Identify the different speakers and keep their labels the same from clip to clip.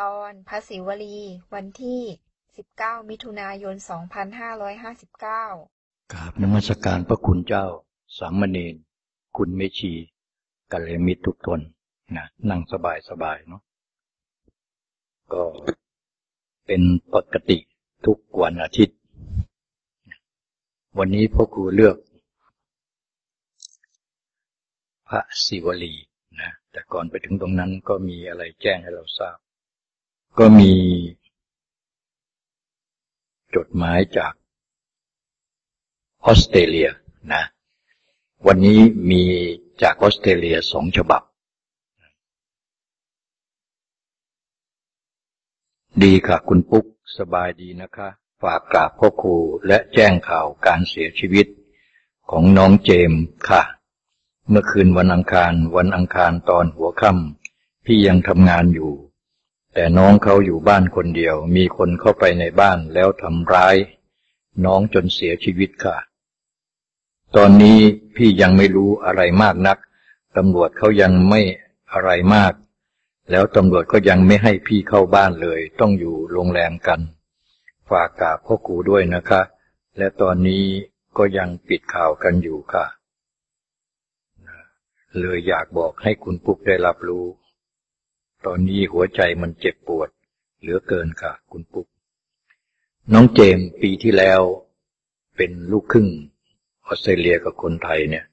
Speaker 1: ตอนพระศิวลี วันที่ 19 มิถุนายน 2559
Speaker 2: กราบนมัสการพระคุณเจ้า สามเณรคุณเมชีกัลยมิตรทุกตนนะนั่งสบายสบายเนาะก็เป็นปกติทุกวันอาทิตย์ วันนี้พ่อครูเลือก พระศิวลีนะแต่ก่อนไปถึงตรงนั้นก็มีอะไรแจ้งให้เราทราบ ก็มี จดหมายจากออสเตรเลียนะ วันนี้มีจากออสเตรเลียสองฉบับ ดีค่ะคุณปุ๊กสบายดีนะคะ ฝากกราบพ่อครูและแจ้งข่าวการเสียชีวิตของน้องเจมค่ะ เมื่อคืนวันอังคาร วันอังคารตอนหัวค่ำพี่ยังทำงานอยู่ แต่น้องเขาอยู่บ้านคนเดียว มีคนเข้าไปในบ้านแล้วทำร้าย น้องจนเสียชีวิตค่ะ ตอนนี้พี่ยังไม่รู้อะไรมากนัก ตำรวจเขายังไม่อะไรมาก แล้วตำรวจก็ยังไม่ให้พี่เข้าบ้านเลย ต้องอยู่โรงแรมกัน ฝากกาบพ่อครูด้วยนะคะ และตอนนี้ก็ยังปิดข่าวกันอยู่ค่ะ เลยอยากบอกให้คุณปุ๊กได้รับรู้ ตอนนี้หัวใจมันเจ็บปวด เหลือเกินค่ะ คุณปุ๊ก น้องเจมปีที่แล้ว เป็นลูกครึ่งออสเตรเลียกับคนไทยเนี่ย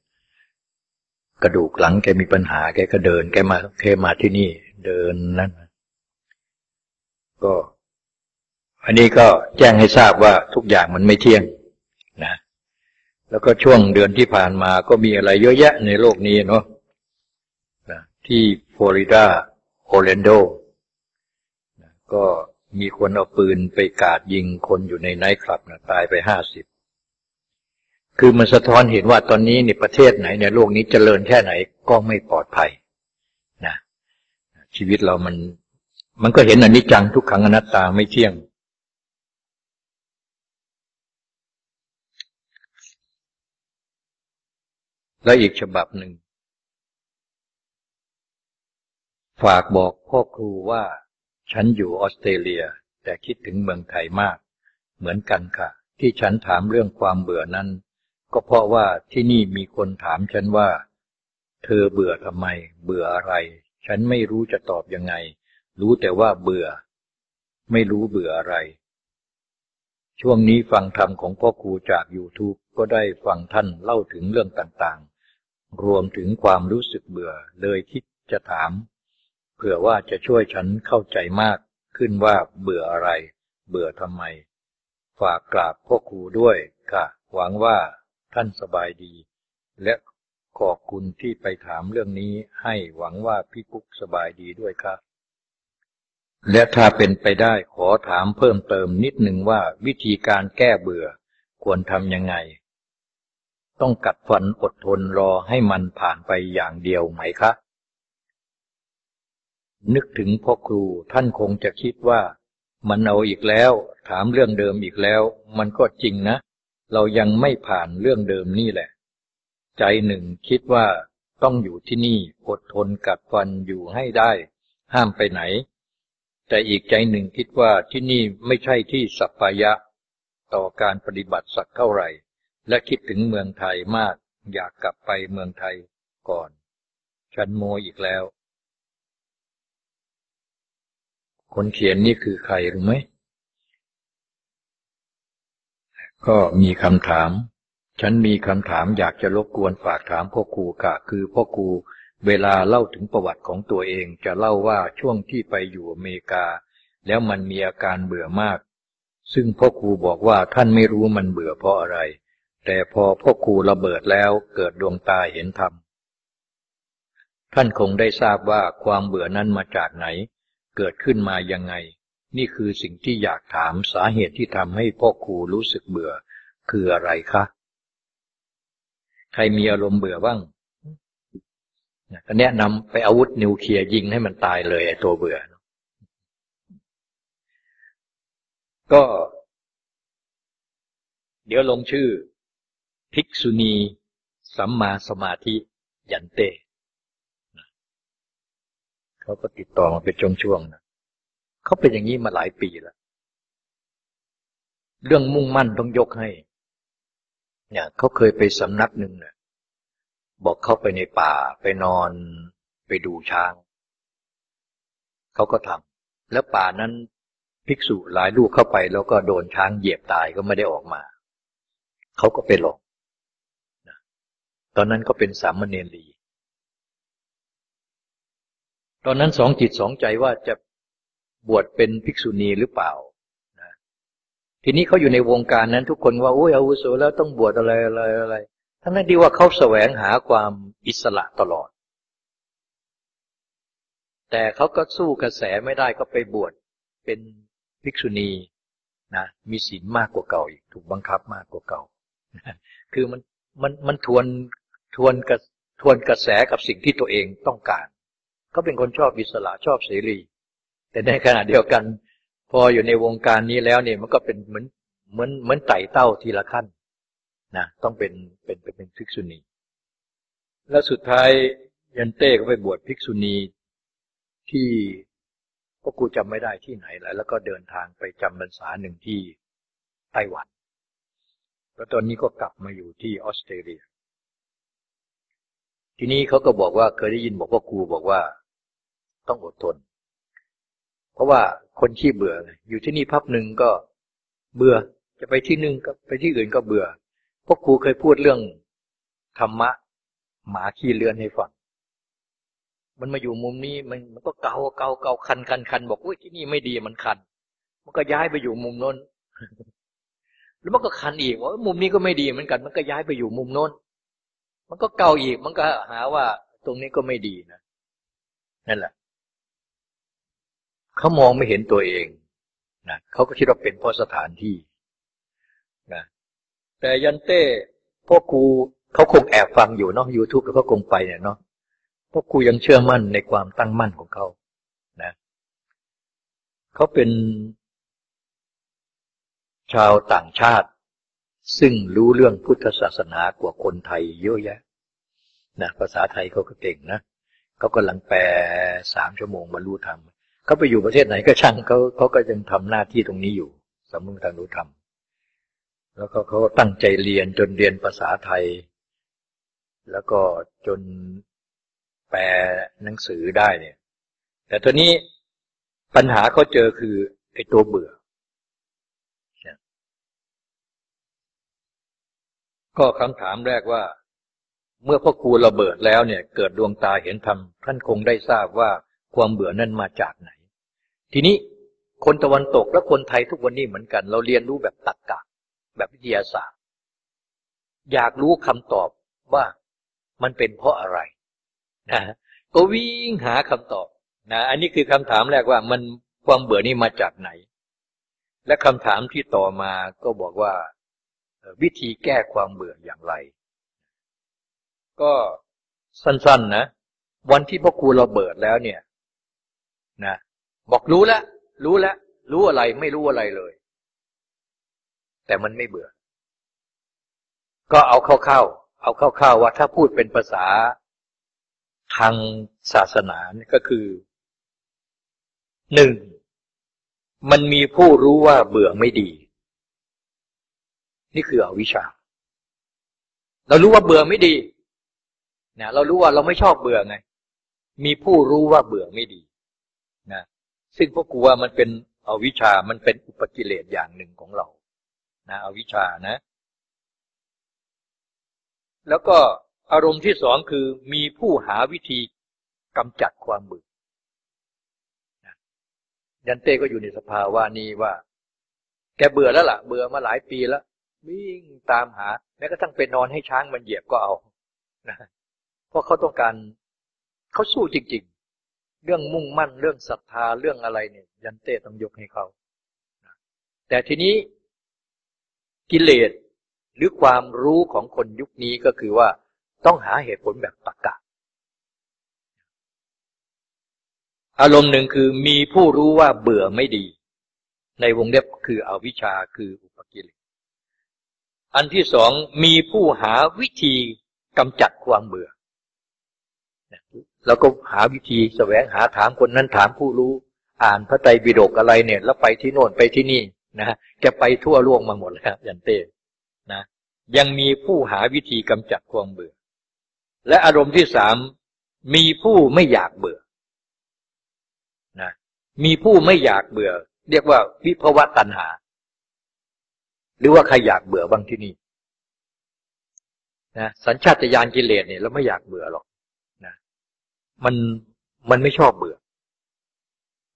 Speaker 2: กระดูกหลังแกมีปัญหาแกก็เดินแกมาแกมาที่นี่ เดินนั่นก็ อันนี้ก็แจ้งให้ทราบว่าทุกอย่างมันไม่เที่ยง นะ แล้วก็ช่วงเดือนที่ผ่านมาก็มีอะไรเยอะแยะในโลกนี้เนาะที่ฟลอริดา โอเลนโดก็มีคนเอาปืนไปกาดยิงคนอยู่ในไนท์คลับนะตายไปห้าสิบ คือมันสะท้อนเห็นว่าตอนนี้ในประเทศไหนในโลกนี้เจริญแค่ไหนก็ไม่ปลอดภัยนะชีวิตเรามัน มันก็เห็นอนิจจังทุกขังอนัตตาไม่เที่ยงและอีกฉบับหนึ่ง ฝากบอกพ่อครูว่า ฉันอยู่ออสเตรเลีย แต่คิดถึงเมืองไทยมาก เหมือนกันค่ะ ที่ฉันถามเรื่องความเบื่อนั้น ก็เพราะว่าที่นี่มีคนถามฉันว่า เธอเบื่อทำไม เบื่ออะไร ฉันไม่รู้จะตอบยังไง รู้แต่ว่าเบื่อ ไม่รู้เบื่ออะไร ช่วงนี้ฟังธรรมของพ่อครูจาก YouTube ก็ได้ฟังท่านเล่าถึงเรื่องต่างๆ รวมถึงความรู้สึกเบื่อเลยคิดจะถาม เผื่อว่าจะช่วยฉันเข้าใจมากขึ้นว่าเบื่ออะไร เบื่อทำไม ฝากกราบพ่อครูด้วยค่ะ หวังว่าท่านสบายดี และขอบคุณที่ไปถามเรื่องนี้ให้หวังว่าพี่ปุ๊กสบายดีด้วยครับ และถ้าเป็นไปได้ขอถามเพิ่มเติมนิดหนึ่งว่าวิธีการแก้เบื่อควรทำยังไง ต้องกัดฟันอดทนรอให้มันผ่านไปอย่างเดียวไหมคะ นึกถึงพ่อครูท่านคงจะคิดว่า มันเอาอีกแล้ว ถามเรื่องเดิมอีกแล้ว มันก็จริงนะ เรายังไม่ผ่านเรื่องเดิมนี่แหละ ใจหนึ่งคิดว่าต้องอยู่ที่นี่อดทนกัดฟันอยู่ให้ได้ ห้ามไปไหน แต่อีกใจหนึ่งคิดว่าที่นี่ไม่ใช่ที่สัพพายะ ต่อการปฏิบัติสักเท่าไหร่ และคิดถึงเมืองไทยมาก อยากกลับไปเมืองไทยก่อน ฉันโมอีกแล้ว คนเขียนนี่คือใครรู้ไหม ก็มีคำถาม ฉันมีคำถามอยากจะรบกวนฝากถามพ่อครูกะ คือพ่อครูเวลาเล่าถึงประวัติของตัวเองจะเล่าว่าช่วงที่ไปอยู่อเมริกา แล้วมันมีอาการเบื่อมาก ซึ่งพ่อครูบอกว่าท่านไม่รู้มันเบื่อเพราะอะไร แต่พอพ่อครูระเบิดแล้วเกิดดวงตาเห็นธรรมท่านคงได้ทราบว่าความเบื่อนั้นมาจากไหน เกิดขึ้นมายังไง นี่คือสิ่งที่อยากถามสาเหตุที่ทำให้พ่อครูรู้สึกเบื่อ คืออะไรคะ ใครมีอารมณ์เบื่อบ้างก็แนะนำไปอาวุธนิวเคลียร์ยิงให้มันตายเลยไอ้ตัวเบื่อ ก็ เดี๋ยวลงชื่อ ภิกษุณี สัมมาสมาธิ ยันเต เขาก็ติดต่อมาเป็นช่วงๆนะเขาเป็นอย่างนี้มาหลายปีแล้ว เรื่องมุ่งมั่นต้องยกให้ เนี่ยเขาเคยไปสำนักหนึ่งเนี่ยบอกเข้าไปในป่าไปนอนไปดูช้าง เขาก็ทำแล้วป่านั้นภิกษุหลายลูกเข้าไป แล้วก็โดนช้างเหยียบตายก็ไม่ได้ออกมา เขาก็ไปหลอกตอนนั้นก็เป็นสามเณรี ตอนนั้นสองจิตสองใจว่าจะบวชเป็นภิกษุณีหรือเปล่านะทีนี้เขาอยู่ในวงการนั้นทุกคนว่าโอ้ยอาวุโสแล้วต้องบวชอะไรอะไรอะไร ทั้งนั้นดีว่าเขาแสวงหาความอิสระตลอด แต่เขาก็สู้กระแสไม่ได้ก็ไปบวชเป็นภิกษุณีนะมีศีลมากกว่าเก่าอีกถูกบังคับมากกว่าเก่า คือมันมันมันทวนทวนกระทวนกระแสกับสิ่งที่ตัวเองต้องการ เขาเป็นคนชอบอิสระชอบเสรี แต่ในขณะเดียวกัน พออยู่ในวงการนี้แล้วเนี่ยมันก็เป็นเหมือนเหมือนเหมือนไต่เต้าทีละขั้นนะต้องเป็นเป็นเป็นภิกษุณี แล้วสุดท้ายยันเต้ก็ไปบวชภิกษุณีที่ก็กูจำไม่ได้ที่ไหนแล้ว แล้วก็เดินทางไปจำพรรษาหนึ่งที่ไต้หวัน แล้วตอนนี้ก็กลับมาอยู่ที่ออสเตรเลีย ทีนี้เขาก็บอกว่าเคยได้ยินบอกว่าครูบอกว่า ต้องอดทน เพราะว่าคนขี้เบื่อ อยู่ที่นี่พับหนึ่งก็เบื่อ จะไปที่หนึ่งก็ไปที่อื่นก็เบื่อพวกครูเคยพูดเรื่องธรรมะ หมาขี้เลือนให้ฟังมันมาอยู่มุมนี้มันมันก็เกาเกาเกาคันคันคันบอกว่าที่นี่ไม่ดีมันคัน มันก็ย้ายไปอยู่มุมโน้นแล้วมันก็คันอีกว่ามุมนี้ก็ไม่ดีเหมือนกัน มันก็ย้ายไปอยู่มุมโน้น มันก็เกาอีก มันก็หาว่า ตรงนี้ก็ไม่ดีนะนั่นแหละ เขามองไม่เห็นตัวเองนะเขาก็คิดว่าเป็นเพราะสถานที่นะแต่ยันเต้พวกครูเขาคงแอบฟังอยู่เนาะยูทูบแล้วก็คงไปเนี่ยเนาะพวกครูยังเชื่อมั่นในความตั้งมั่นของเขานะเขาเป็นชาวต่างชาติ ซึ่งรู้เรื่องพุทธศาสนากว่าคนไทยเยอะแยะนะภาษาไทยเขาก็เก่งนะเขากำลังแปลสามชั่วโมงมารู้ธรรม เขาไปอยู่ประเทศไหนก็ช่างเขาเขาก็ยังทำหน้าที่ตรงนี้อยู่สมมติทางรู้ธรรมแล้วก็เขาตั้งใจเรียนจนเรียนภาษาไทย แล้วก็จนแปลหนังสือได้เนี่ย แต่ตัวนี้ปัญหาเขาเจอคือไอ้ตัวเบื่อ ก็คำถามแรกว่า เมื่อพ่อครูระเบิดแล้วเนี่ย เกิดดวงตาเห็นธรรมท่านคงได้ทราบว่าความเบื่อนั้นมาจากไหน ทีนี้คนตะวันตกและคนไทยทุกวันนี้เหมือนกัน เราเรียนรู้แบบตรรกกะ แบบวิทยาศาสตร์ อยากรู้คำตอบว่ามันเป็นเพราะอะไรนะก็วิ่งหาคำตอบนะอันนี้คือคำถามแรกว่ามันความเบื่อนี่มาจากไหน และคำถามที่ต่อมาก็บอกว่าวิธีแก้ความเบื่ออย่างไร ก็สั้นๆนะ วันที่พ่อครูเราเบิดแล้วเนี่ย นะ บอกรู้แล้วรู้แล้วรู้อะไรไม่รู้อะไรเลย แต่มันไม่เบื่อ ก็เอาเข้าๆเอาเข้าๆว่าถ้าพูดเป็นภาษาทางศาสนาก็คือหนึ่งมันมีผู้รู้ว่าเบื่อไม่ดี นี่คืออวิชชา เรารู้ว่าเบื่อไม่ดีนะเรารู้ว่าเราไม่ชอบเบื่อไง มีผู้รู้ว่าเบื่อไม่ดี ซึ่งพวกกูว่ามันเป็นอวิชามันเป็นอุปกิเลสอย่างหนึ่งของเรา นะอวิชานะ แล้วก็อารมณ์ที่สองคือมีผู้หาวิธีกำจัดความเบื่อยันเต้ก็อยู่ในสภาวะนี้ว่า แกเบื่อแล้วล่ะ เบื่อมาหลายปีแล้ววิ่งตามหา แม้กระทั่งไปนอนให้ช้างมันเหยียบก็เอานะเพราะเขาต้องการเขาสู้จริงๆ เรื่องมุ่งมั่นเรื่องศรัทธาเรื่องอะไรเนี่ย ยันเต้ต้องยกให้เขาแต่ทีนี้กิเลสหรือความรู้ของคนยุคนี้ก็คือว่าต้องหาเหตุผลแบบตรรกะ อารมณ์หนึ่งคือมีผู้รู้ว่าเบื่อไม่ดี ในวงเล็บคืออวิชชาคืออุปกิเลสอันที่สองมีผู้หาวิธีกำจัดความเบื่อ แล้วก็หาวิธีแสวงหาถามคนนั้นถามผู้รู้ อ่านพระไตรปิฎกอะไรเนี่ย แล้วไปที่โน่นไปที่นี่นะแกไปทั่วโลกมาหมดแล้วยันเต้นะยังมีผู้หาวิธีกำจัดความเบื่อ และอารมณ์ที่สามมีผู้ไม่อยากเบื่อนะมีผู้ไม่อยากเบื่อ เรียกว่าวิภวะตัณหา หรือว่าใครอยากเบื่อบ้างที่นี่นะสัญชาตญาณกิเลสเนี่ยเราไม่อยากเบื่อหรอก มันมันไม่ชอบเบื่อ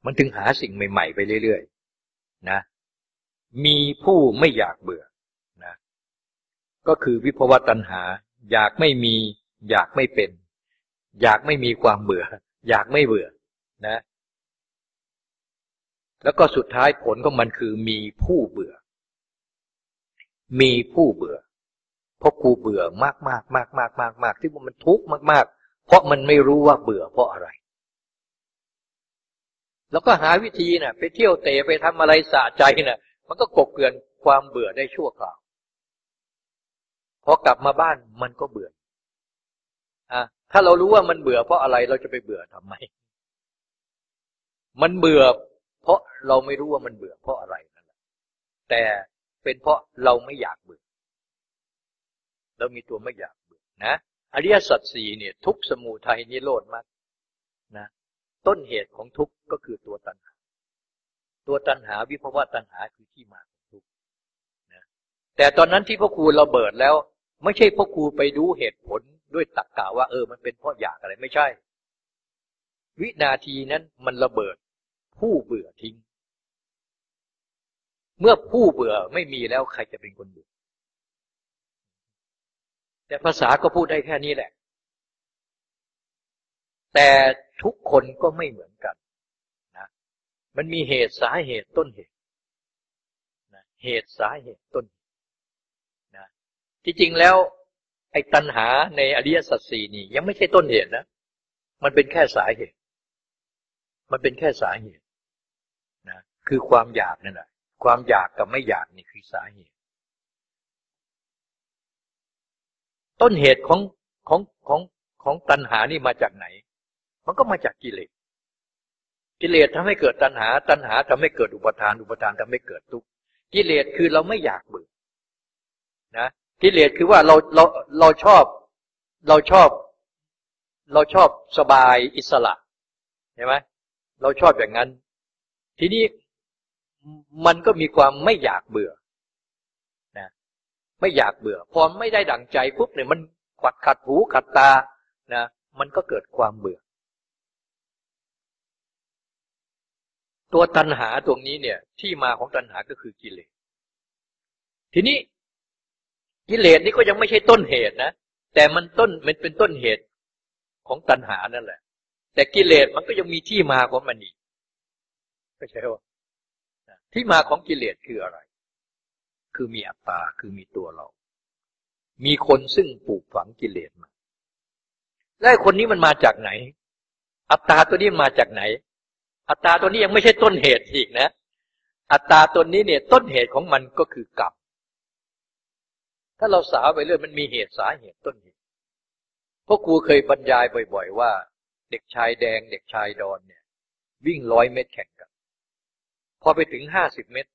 Speaker 2: มันถึงหาสิ่งใหม่ๆไปเรื่อยๆ นะ มีผู้ไม่อยากเบื่อนะ ก็คือวิภวตัณหา อยากไม่มี อยากไม่เป็น อยากไม่มีความเบื่อ อยากไม่เบื่อ นะ แล้วก็สุดท้ายผลของมันคือมีผู้เบื่อ มีผู้เบื่อ เพราะกูเบื่อมากมากมากมากมากมากที่มันทุกข์มากๆ เพราะมันไม่รู้ว่าเบื่อเพราะอะไร แล้วก็หาวิธีนะ่ะ ไปเที่ยวเตะไปทำอะไรสะใจนะ่ะ มันก็กบเกลื่อนความเบื่อได้ชั่วคราวพอกลับมาบ้านมันก็เบื่ออะถ้าเรารู้ว่ามันเบื่อเพราะอะไรเราจะไปเบื่อทำไม มันเบื่อ เพราะเราไม่รู้ว่ามันเบื่อเพราะอะไรนั่นแหละแต่เป็นเพราะเราไม่อยากเบื่อเรามีตัวไม่อยากเบื่อนะ อริยสัจสี่เนี่ย ทุกสมูทัยนิโรธมากนะต้นเหตุของทุกข์ก็คือตัวตัณหา ตัวตัณหาวิภวะตัณหาคือที่มาของทุกนะแต่ตอนนั้นที่พ่อครูเราเบิดแล้ว ไม่ใช่พ่อครูไปดูเหตุผลด้วยตรรกกะว่า เออ มันเป็นเพราะอยากอะไรไม่ใช่ วินาทีนั้นมันระเบิด ผู้เบื่อทิ้ง เมื่อผู้เบื่อไม่มีแล้วใครจะเป็นคนเบื่อ แต่ภาษาก็พูดได้แค่นี้แหละ แต่ทุกคนก็ไม่เหมือนกันนะมันมีเหตุสาเหตุต้นเหตุนะเหตุสาเหตุต้นนะที่จริงแล้ว ไอ้ตัณหาในอริยสัจสี่นี่ ยังไม่ใช่ต้นเหตุนะ มันเป็นแค่สาเหตุ มันเป็นแค่สาเหตุนะคือความอยากนั่นแหละความอยากกับไม่อยากนี่คือสาเหตุ ต้นเหตุของของของของตัณหานี่มาจากไหน มันก็มาจากกิเลส กิเลสทำให้เกิดตัณหา ตัณหาทำให้เกิดอุปทาน อุปทานทำให้เกิดทุกข์ กิเลสคือเราไม่อยากเบื่อ นะ กิเลสคือว่าเราเราเราชอบ เราชอบ เราชอบสบายอิสระใช่ไหมเราชอบอย่างนั้น ทีนี้มันก็มีความไม่อยากเบื่อ ไม่อยากเบื่อ พอไม่ได้ดั่งใจปุ๊บเนี่ยมันขัดขัดหูขัดตานะมันก็เกิดความเบื่อ ตัวตัณหาตรงนี้เนี่ย ที่มาของตัณหาก็คือกิเลสทีนี้กิเลสนี่ก็ยังไม่ใช่ต้นเหตุนะแต่มันต้นมันเป็นต้นเหตุของตัณหานั่นแหละ แต่กิเลสมันก็ยังมีที่มาของมันอีกก็ใช่ว่าที่มาของกิเลสคืออะไร คือมีอัตตาคือมีตัวเรา มีคนซึ่งปลูกฝังกิเลสมาแล้วคนนี้มันมาจากไหน อัตตาตัวนี้มาจากไหน อัตตาตัวนี้ยังไม่ใช่ต้นเหตุอีกนะ อัตตาตัวนี้เนี่ย ต้นเหตุของมันก็คือกรรมถ้าเราสาวไปเรื่อยมันมีเหตุสาเหตุต้นเหตุพราะครูเคยบรรยายบ่อย ๆ ว่า เด็กชายแดง เด็กชายดอนเนี่ย วิ่งร้อยเมตรแข่งกัน พอไปถึงห้าสิบเมตร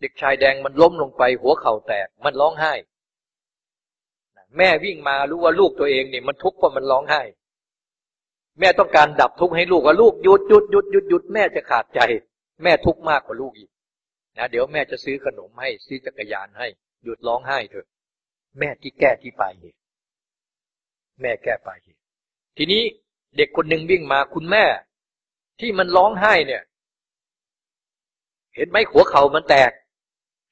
Speaker 2: เด็กชายแดงมันล้มลงไป หัวเข่าแตก มันร้องไห้ แม่วิ่งมารู้ว่าลูกตัวเองเนี่ยมันทุกข์เพราะมันร้องไห้ แม่ต้องการดับทุกข์ให้ลูกว่าลูกหยุดหยุดหยุดหยุดหยุดแม่จะขาดใจ แม่ทุกข์มากกว่าลูกอีกนะเดี๋ยวแม่จะซื้อขนมให้ซื้อจักรยานให้ หยุดร้องไห้เถอะ แม่ที่แก้ที่ไปเหตุแม่แก้ไปเหตุทีนี้เด็กคนหนึ่งวิ่งมาคุณแม่ ที่มันร้องไห้เนี่ย เห็นไหมหัวเข่ามันแตก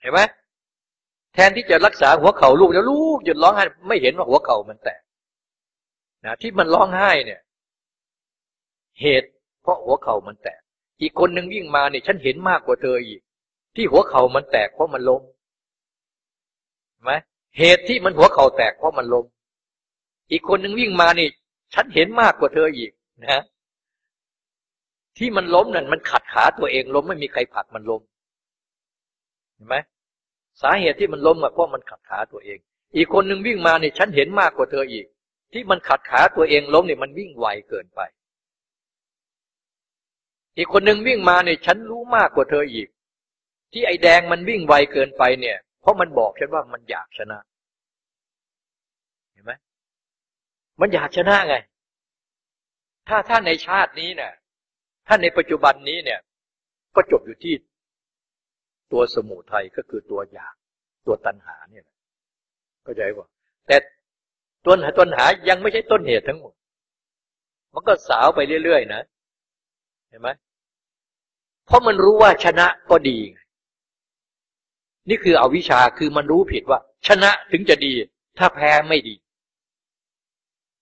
Speaker 2: เห็นไหมแทนที่จะรักษาหัวเข่าลูกแล้วลูกหยุดร้องไห้ไม่เห็นว่าหัวเข่ามันแตกนะที่มันร้องไห้เนี่ย เหตุ เพราะหัวเข่ามันแตก อีกคนหนึ่งวิ่งมาเนี่ยฉันเห็นมากกว่าเธออีก ที่หัวเข่ามันแตกเพราะมันล้มไหมเหตุที่มันหัวเข่าแตกเพราะมันล้มอีกคนหนึ่งวิ่งมานี่ ฉันเห็นมากกว่าเธออีกนะที่มันล้มนั่นมันขัดขาตัวเองล้มไม่มีใครผลักมันล้มเห็นไหม สาเหตุที่มันล้มเพราะมันขัดขาตัวเอง อีกคนหนึ่งวิ่งมาเนี่ยฉันเห็นมากกว่าเธออีก ที่มันขัดขาตัวเองล้มเนี่ยมันวิ่งไวเกินไป อีกคนหนึ่งวิ่งมาเนี่ยฉันรู้มากกว่าเธออีก ที่ไอ้แดงมันวิ่งไวเกินไปเนี่ย เพราะมันบอกฉันว่ามันอยากชนะเห็นไหมมันอยากชนะไง ถ้าถ้าในชาตินี้เนี่ยถ้าในปัจจุบันนี้เนี่ย ก็จบอยู่ที่ ตัวสมุทัยก็คือตัวอยาก ตัวตัณหาเนี่ยเข้าใจป่ะแต่ต้นหาต้นหายังไม่ใช่ต้นเหตุทั้งหมด มันก็สาวไปเรื่อยๆนะ เห็นไหมเพราะมันรู้ว่าชนะก็ดี นี่คืออวิชชาคือมันรู้ผิดว่า ชนะถึงจะดี ถ้าแพ้ไม่ดี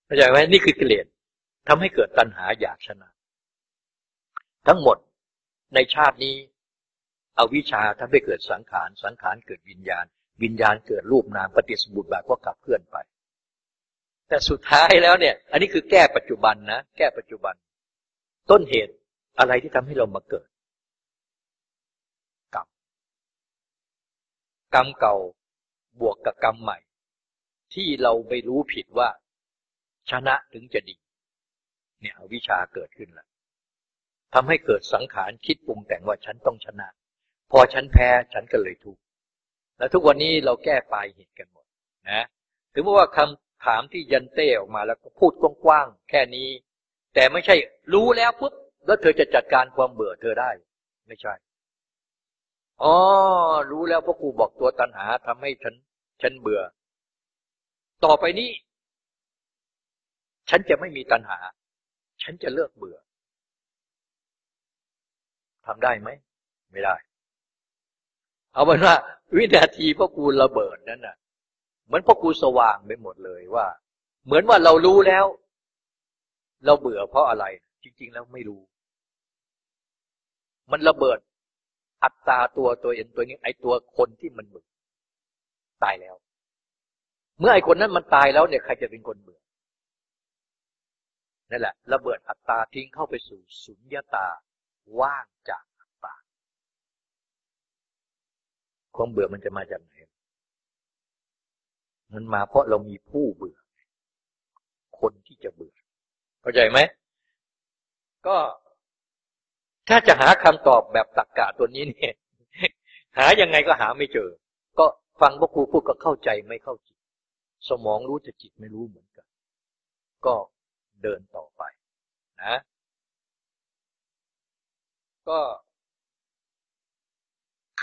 Speaker 2: เข้าใจไหมนี่คือกิเลสทำให้เกิดตัณหาอยากชนะ ทั้งหมดในชาตินี้ เอาวิชาทำให้เกิดสังขาร สังขารเกิดวิญญาณ วิญญาณเกิดรูปนามปฏิสมุติแบบก็กลับเคลื่อนไป แต่สุดท้ายแล้วเนี่ย อันนี้คือแก้ปัจจุบันนะ แก้ปัจจุบัน ต้นเหตุอะไรที่ทำให้เรามาเกิด กรรม กรรมเก่าบวกกับกรรมใหม่ ที่เราไม่รู้ผิดว่า ชนะถึงจะดี เนี่ยวิชาเกิดขึ้นแล้วทำให้เกิดสังขารคิดปรุงแต่งว่าฉันต้องชนะ พอฉันแพ้ฉันก็เลยทุกข์แล้วทุกวันนี้เราแก้ปลายเหตุกันหมดนะถึงว่าคำถามที่ยันเต้ออกมาแล้วก็พูดกว้างๆแค่นี้ แต่ไม่ใช่รู้แล้วปุ๊บแล้วเธอจะจัดการความเบื่อเธอได้ ไม่ใช่อ๋อรู้แล้วพ่อครูบอกตัวตัณหาทำให้ฉัน ฉันเบื่อ ต่อไปนี้ ฉันจะไม่มีตัณหา ฉันจะเลิกเบื่อทำได้ไหม ไม่ได้ เอาเป็นว่า วินาทีพ่อครูระเบิดนั้นน่ะ เหมือนพ่อครูสว่างไปหมดเลยว่า เหมือนว่าเรารู้แล้ว เราเบื่อเพราะอะไร จริง ๆ แล้วไม่รู้ มันระเบิด อัตตาตัวตัวเองตัวนี้ ไอตัวคนที่มันเบื่อตายแล้ว เมื่อไอคนนั้นมันตายแล้วเนี่ยใครจะเป็นคนเบื่อนั่นแหละระเบิดอัตตาทิ้งเข้าไปสู่สุญญาตาว่างจาก ความเบื่อมันจะมาจากไหน มันมาเพราะเรามีผู้เบื่อ คนที่จะเบื่อ เข้าใจไหม ก็ถ้าจะหาคำตอบแบบตักกะตัวนี้เนี่ย หายังไงก็หาไม่เจอ ก็ฟังพระครูพูดก็เข้าใจไม่เข้าจิต สมองรู้แต่จิตไม่รู้เหมือนกัน ก็เดินต่อไป นะ ก็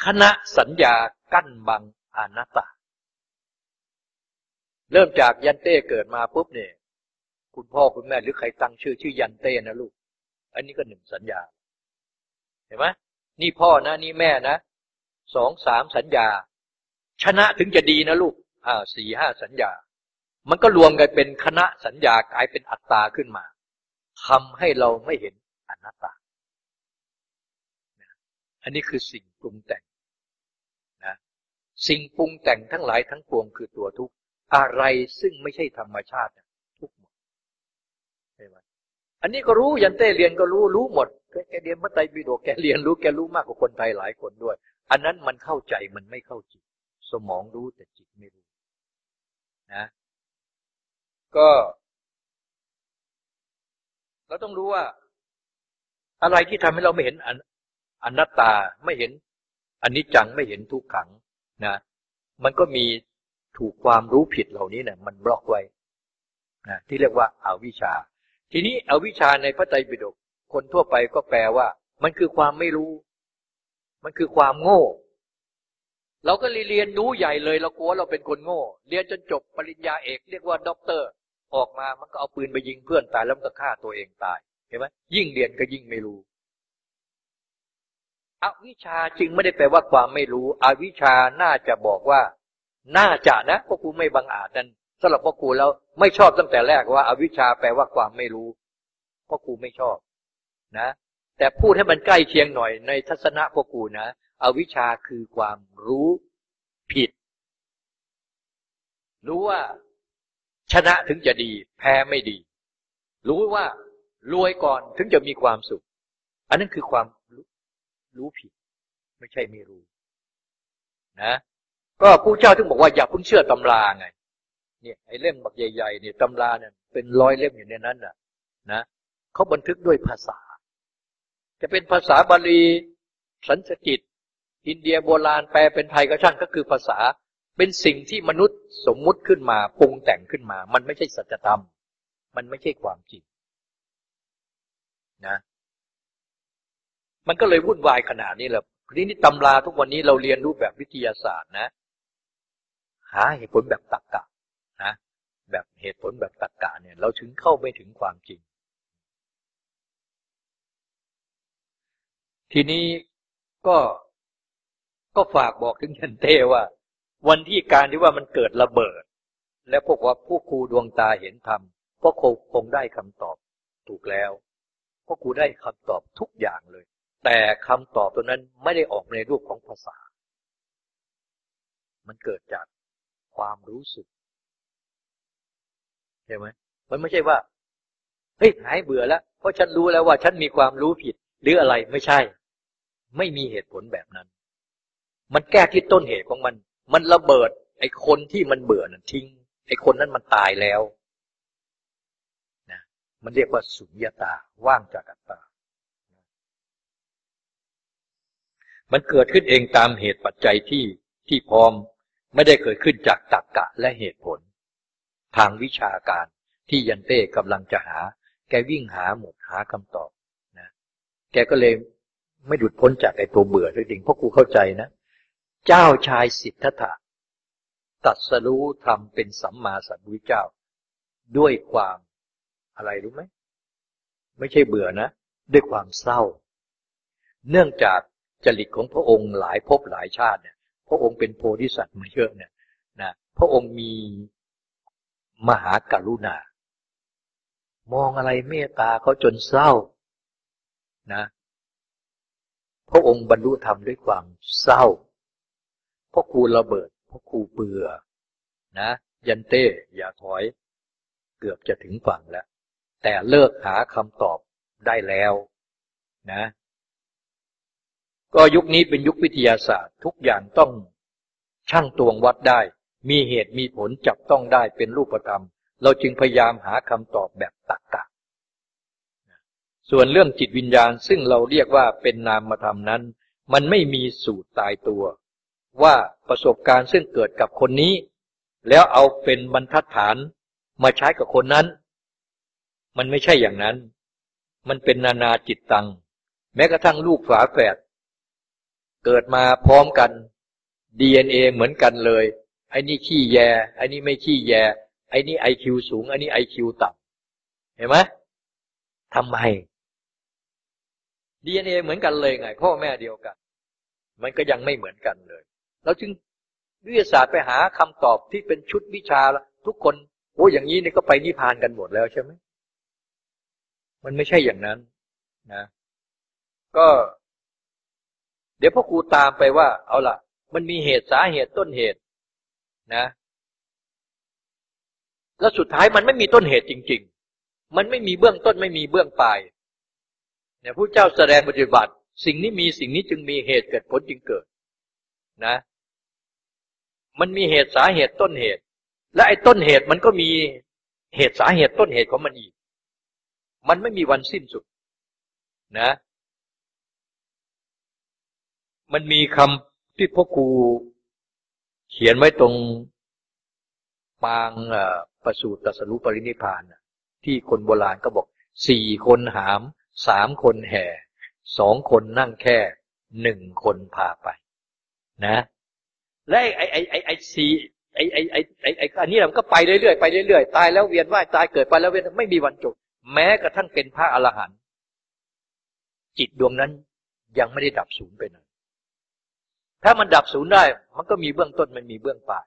Speaker 2: คณะสัญญากั้นบังอนัตตา เริ่มจากยันเต้เกิดมาปุ๊บเนี่ย คุณพ่อคุณแม่หรือใครตั้งชื่อชื่อยันเต้นะลูก อันนี้ก็หนึ่งสัญญา เห็นไหมนี่พ่อนะ นี่แม่นะสองสามสัญญา ชนะถึงจะดีนะลูกอ่าสี่ห้าสัญญา มันก็รวมกันเป็นคณะสัญญากลายเป็นอัตตาขึ้นมาทำให้เราไม่เห็นอนัตตา อันนี้คือสิ่งปรุงแต่ง สิ่งปรุงแต่งทั้งหลายทั้งปวงคือตัวทุกข์อะไรซึ่งไม่ใช่ธรรมชาติทุกหมดใช่ไหมอันนี้ก็รู้ยันเต้เรียนก็รู้รู้หมดแกเรียนมัตไตรปิฎกแกเรียนรู้แกรู้มากกว่าคนไทยหลายคนด้วย อันนั้นมันเข้าใจมันไม่เข้าจิต สมองรู้แต่จิตไม่รู้นะก็เราต้องรู้ว่า อะไรที่ทำให้เราไม่เห็นอนัตตาไม่เห็นอันนี้จึงไม่เห็นทุกขัง นะ มันก็มีถูกความรู้ผิดเหล่านี้เนี่ยมันบล็อกไว้นะที่เรียกว่าอวิชชา ทีนี้อวิชชาในพระไตรปิฎกคนทั่วไปก็แปลว่า มันคือความไม่รู้ มันคือความโง่ เราก็เรียนรู้ใหญ่เลยเรากลัวเราเป็นคนโง่ เรียนจนจบปริญญาเอกเรียกว่าด็อกเตอร์ ออกมามันก็เอาปืนไปยิงเพื่อนตายแล้วมันก็ฆ่าตัวเองตายเห็นไหมยิ่งเรียนก็ยิ่งไม่รู้ อวิชาจึงไม่ได้แปลว่าความไม่รู้ อวิชาน่าจะบอกว่า น่าจะนะพวกครูไม่บังอาจนั้นสำหรับพ่อครูแล้วไม่ชอบตั้งแต่แรกว่า อวิชาแปลว่าความไม่รู้พ่อครูไม่ชอบ นะ แต่พูดให้มันใกล้เคียงหน่อยในทัศนะพ่อครูนะอวิชาคือความรู้ผิด รู้ว่า ชนะถึงจะดี แพ้ไม่ดี รู้ว่ารวยก่อนถึงจะมีความสุข อันนั้นคือความ รู้ผิด ไม่ใช่ไม่รู้ นะ ก็ผู้เจ้าถึงบอกว่าอย่าเพิ่งเชื่อตำราไง เนี่ยไอ้เล่มบักใหญ่ๆเนี่ยตำราเนี่ยเป็นร้อยเล่มอยู่ในนั้นน่ะ นะเขาบันทึกด้วยภาษา จะเป็นภาษาบาลี สันสกิตอินเดียโบราณแปลเป็นไทยก็ช่างก็คือภาษาเป็นสิ่งที่มนุษย์สมมุติขึ้นมาปรุงแต่งขึ้นมา มันไม่ใช่สัจธรรม มันไม่ใช่ความจริงนะ มันก็เลยวุ่นวายขนาดนี้แหละทีนี้ตำราทุกวันนี้เราเรียนรู้แบบวิทยาศาสตร์นะ หาเหตุผลแบบตรรกกะนะแบบเหตุผลแบบตรรกกะเนี่ย เราถึงเข้าไม่ถึงความจริง ทีนี้ก็ก็ฝากบอกถึงยันเตว่า วันที่การที่ว่ามันเกิดระเบิด และพวกว่าผู้ครูดวงตาเห็นธรรมพวกคงได้คำตอบถูกแล้วพวกครูได้คำตอบทุกอย่างเลย แต่คำตอบตัวนั้นไม่ได้ออกในรูปของภาษา มันเกิดจากความรู้สึกใช่ไหมมันไม่ใช่ว่าเฮ้ยหายเบื่อแล้ว เพราะฉันรู้แล้วว่า ฉันมีความรู้ผิด หรืออะไรไม่ใช่ ไม่มีเหตุผลแบบนั้น มันแก้ที่ต้นเหตุของมัน มันระเบิด ไอ้คนที่มันเบื่อนั่นทิ้ง ไอ้คนนั้นมันตายแล้วนะมันเรียกว่าสุญญตาว่างจากอัตตา มันเกิดขึ้นเองตามเหตุปัจจัยที่ที่พร้อมไม่ได้เกิดขึ้นจากตรรกกะและเหตุผล ทางวิชาการที่ยันเต้กำลังจะหา แกวิ่งหาหมดหาคำตอบนะแกก็เลยไม่ดุดพ้นจากไอ้ตัวเบื่อด้วยจริงเพราะกูเข้าใจนะ เจ้าชายสิทธัตถะตัดสรู้ทำเป็นสัมมาสัมพุทธเจ้า ด้วยความอะไรรู้ไหม ไม่ใช่เบื่อนะ ด้วยความเศร้า เนื่องจาก จริตของพระองค์หลายภพหลายชาติเนี่ย พระองค์เป็นโพธิสัตว์มาเยอะเนี่ยนะพระองค์มีมหากรุณา มองอะไรเมตตาเขาจนเศร้านะ พระองค์บรรลุธรรมด้วยความเศร้าพ่อครูระเบิดพ่อครูเบื่อนะ ยันเต้อย่าถอย เกือบจะถึงฝั่งแล้ว แต่เลิกหาคำตอบได้แล้ว นะ ก็ยุคนี้เป็นยุควิทยาศาสตร์ ทุกอย่างต้องช่างตวงวัดได้ มีเหตุมีผลจับต้องได้เป็นรูปธรรม เราจึงพยายามหาคำตอบแบบตักกะส่วนเรื่องจิตวิญญาณซึ่งเราเรียกว่าเป็นนามธรรมนั้น มันไม่มีสูตรตายตัว ว่าประสบการณ์ซึ่งเกิดกับคนนี้ แล้วเอาเป็นบรรทัดฐานมาใช้กับคนนั้น มันไม่ใช่อย่างนั้น มันเป็นนานาจิตตัง แม้กระทั่งลูกฝาแฝด เกิดมาพร้อมกัน DNA เหมือนกันเลย ไอ้นี่ขี้แยไอ้นี่ไม่ขี้แย ไอ้นี่ไอคิวสูง ไอ้นี่ไอคิวต่ำเห็นไหมทำไม DNA เหมือนกันเลยไง พ่อแม่เดียวกัน มันก็ยังไม่เหมือนกันเลยเราจึงวิทยาศาสตร์ไปหาคำตอบที่เป็นชุดวิชาแล้วทุกคนโอ้อย่างนี้นี่ก็ไปนิพพานกันหมดแล้วใช่ไหมมันไม่ใช่อย่างนั้นนะ ก็ เดี๋ยวพ่อครูตามไปว่า เอาล่ะมันมีเหตุสาเหตุต้นเหตุนะ แล้วสุดท้ายมันไม่มีต้นเหตุจริง ๆ มันไม่มีเบื้องต้นไม่มีเบื้องปลายเนี่ยผู้เจ้าแสดงปฏิบัติ สิ่งนี้มีสิ่งนี้จึงมีเหตุเกิดผลจึงเกิด นะ มันมีเหตุสาเหตุต้นเหตุ และไอ้ต้นเหตุมันก็มีเหตุสาเหตุต้นเหตุของมันอีก มันไม่มีวันสิ้นสุด นะ มันมีคำที่พ่อครูเขียนไว้ตรงปางประสูตรตสรุปรินิพานที่คนโบราณก็บอกสี่คนหามสามคนแห่สองคนนั่งแค่หนึ่งคนพาไป นะ และไอ้ไอ้ไอ้ไอ้สีไอ้ไอ้ไอ้ไอ้ไอ้อันนี้มันก็ไปเรื่อยๆไปเรื่อยๆตายแล้วเวียนว่ายตายเกิดไปแล้วเวียนไม่มีวันจบ แม้กระทั่งเป็นพระอรหันต์จิตดวงนั้นยังไม่ได้ดับศูนย์ไปไหน ถ้ามันดับศูนย์ได้ มันก็มีเบื้องต้นมันมีเบื้องปลาย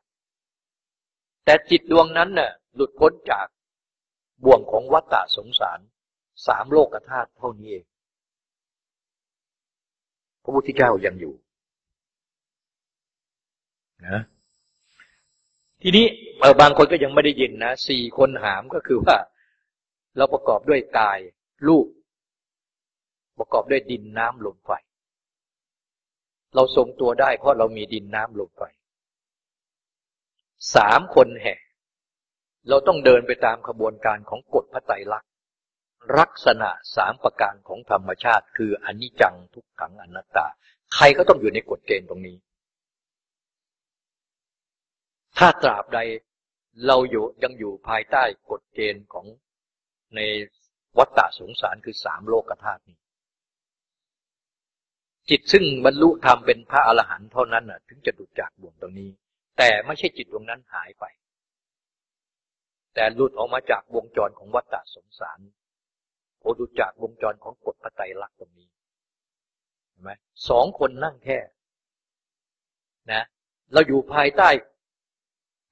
Speaker 2: แต่จิตดวงนั้นน่ะหลุดพ้นจากบ่วงของวัฏฏะสงสารสามโลกธาตุเท่านี้เอง พระพุทธเจ้ายังอยู่นะทีนี้เออบางคนก็ยังไม่ได้ยินนะสี่คนหามก็คือว่า เราประกอบด้วยกาย รูป ประกอบด้วยดินน้ำลมไฟ เราทรงตัวได้เพราะเรามีดินน้ำลมไฟสามคนแห่ เราต้องเดินไปตามขบวนการของกฎพระไตรลักษณ์ลักษณะสามประการของธรรมชาติ คืออนิจจังทุกขังอนัตตา ใครก็ต้องอยู่ในกฎเกณฑ์ตรงนี้ ถ้าตราบใดเราอยู่ยังอยู่ภายใต้กฎเกณฑ์ของในวัฏฏะสงสารคือสามโลกธาตุนี้ จิตซึ่งบรรลุธรรมเป็นพระอรหันต์เท่านั้นน่ะ ถึงจะดุดจากบ่วงตรงนี้ แต่ไม่ใช่จิตดวงนั้นหายไป แต่หลุดออกมาจากวงจรของวัฏฏะสงสารโอดุจากวงจรของกฎพระไตรลักษณ์ตรงนี้เห็นไหมสองคนนั่งแค่ นะ เราอยู่ภายใต้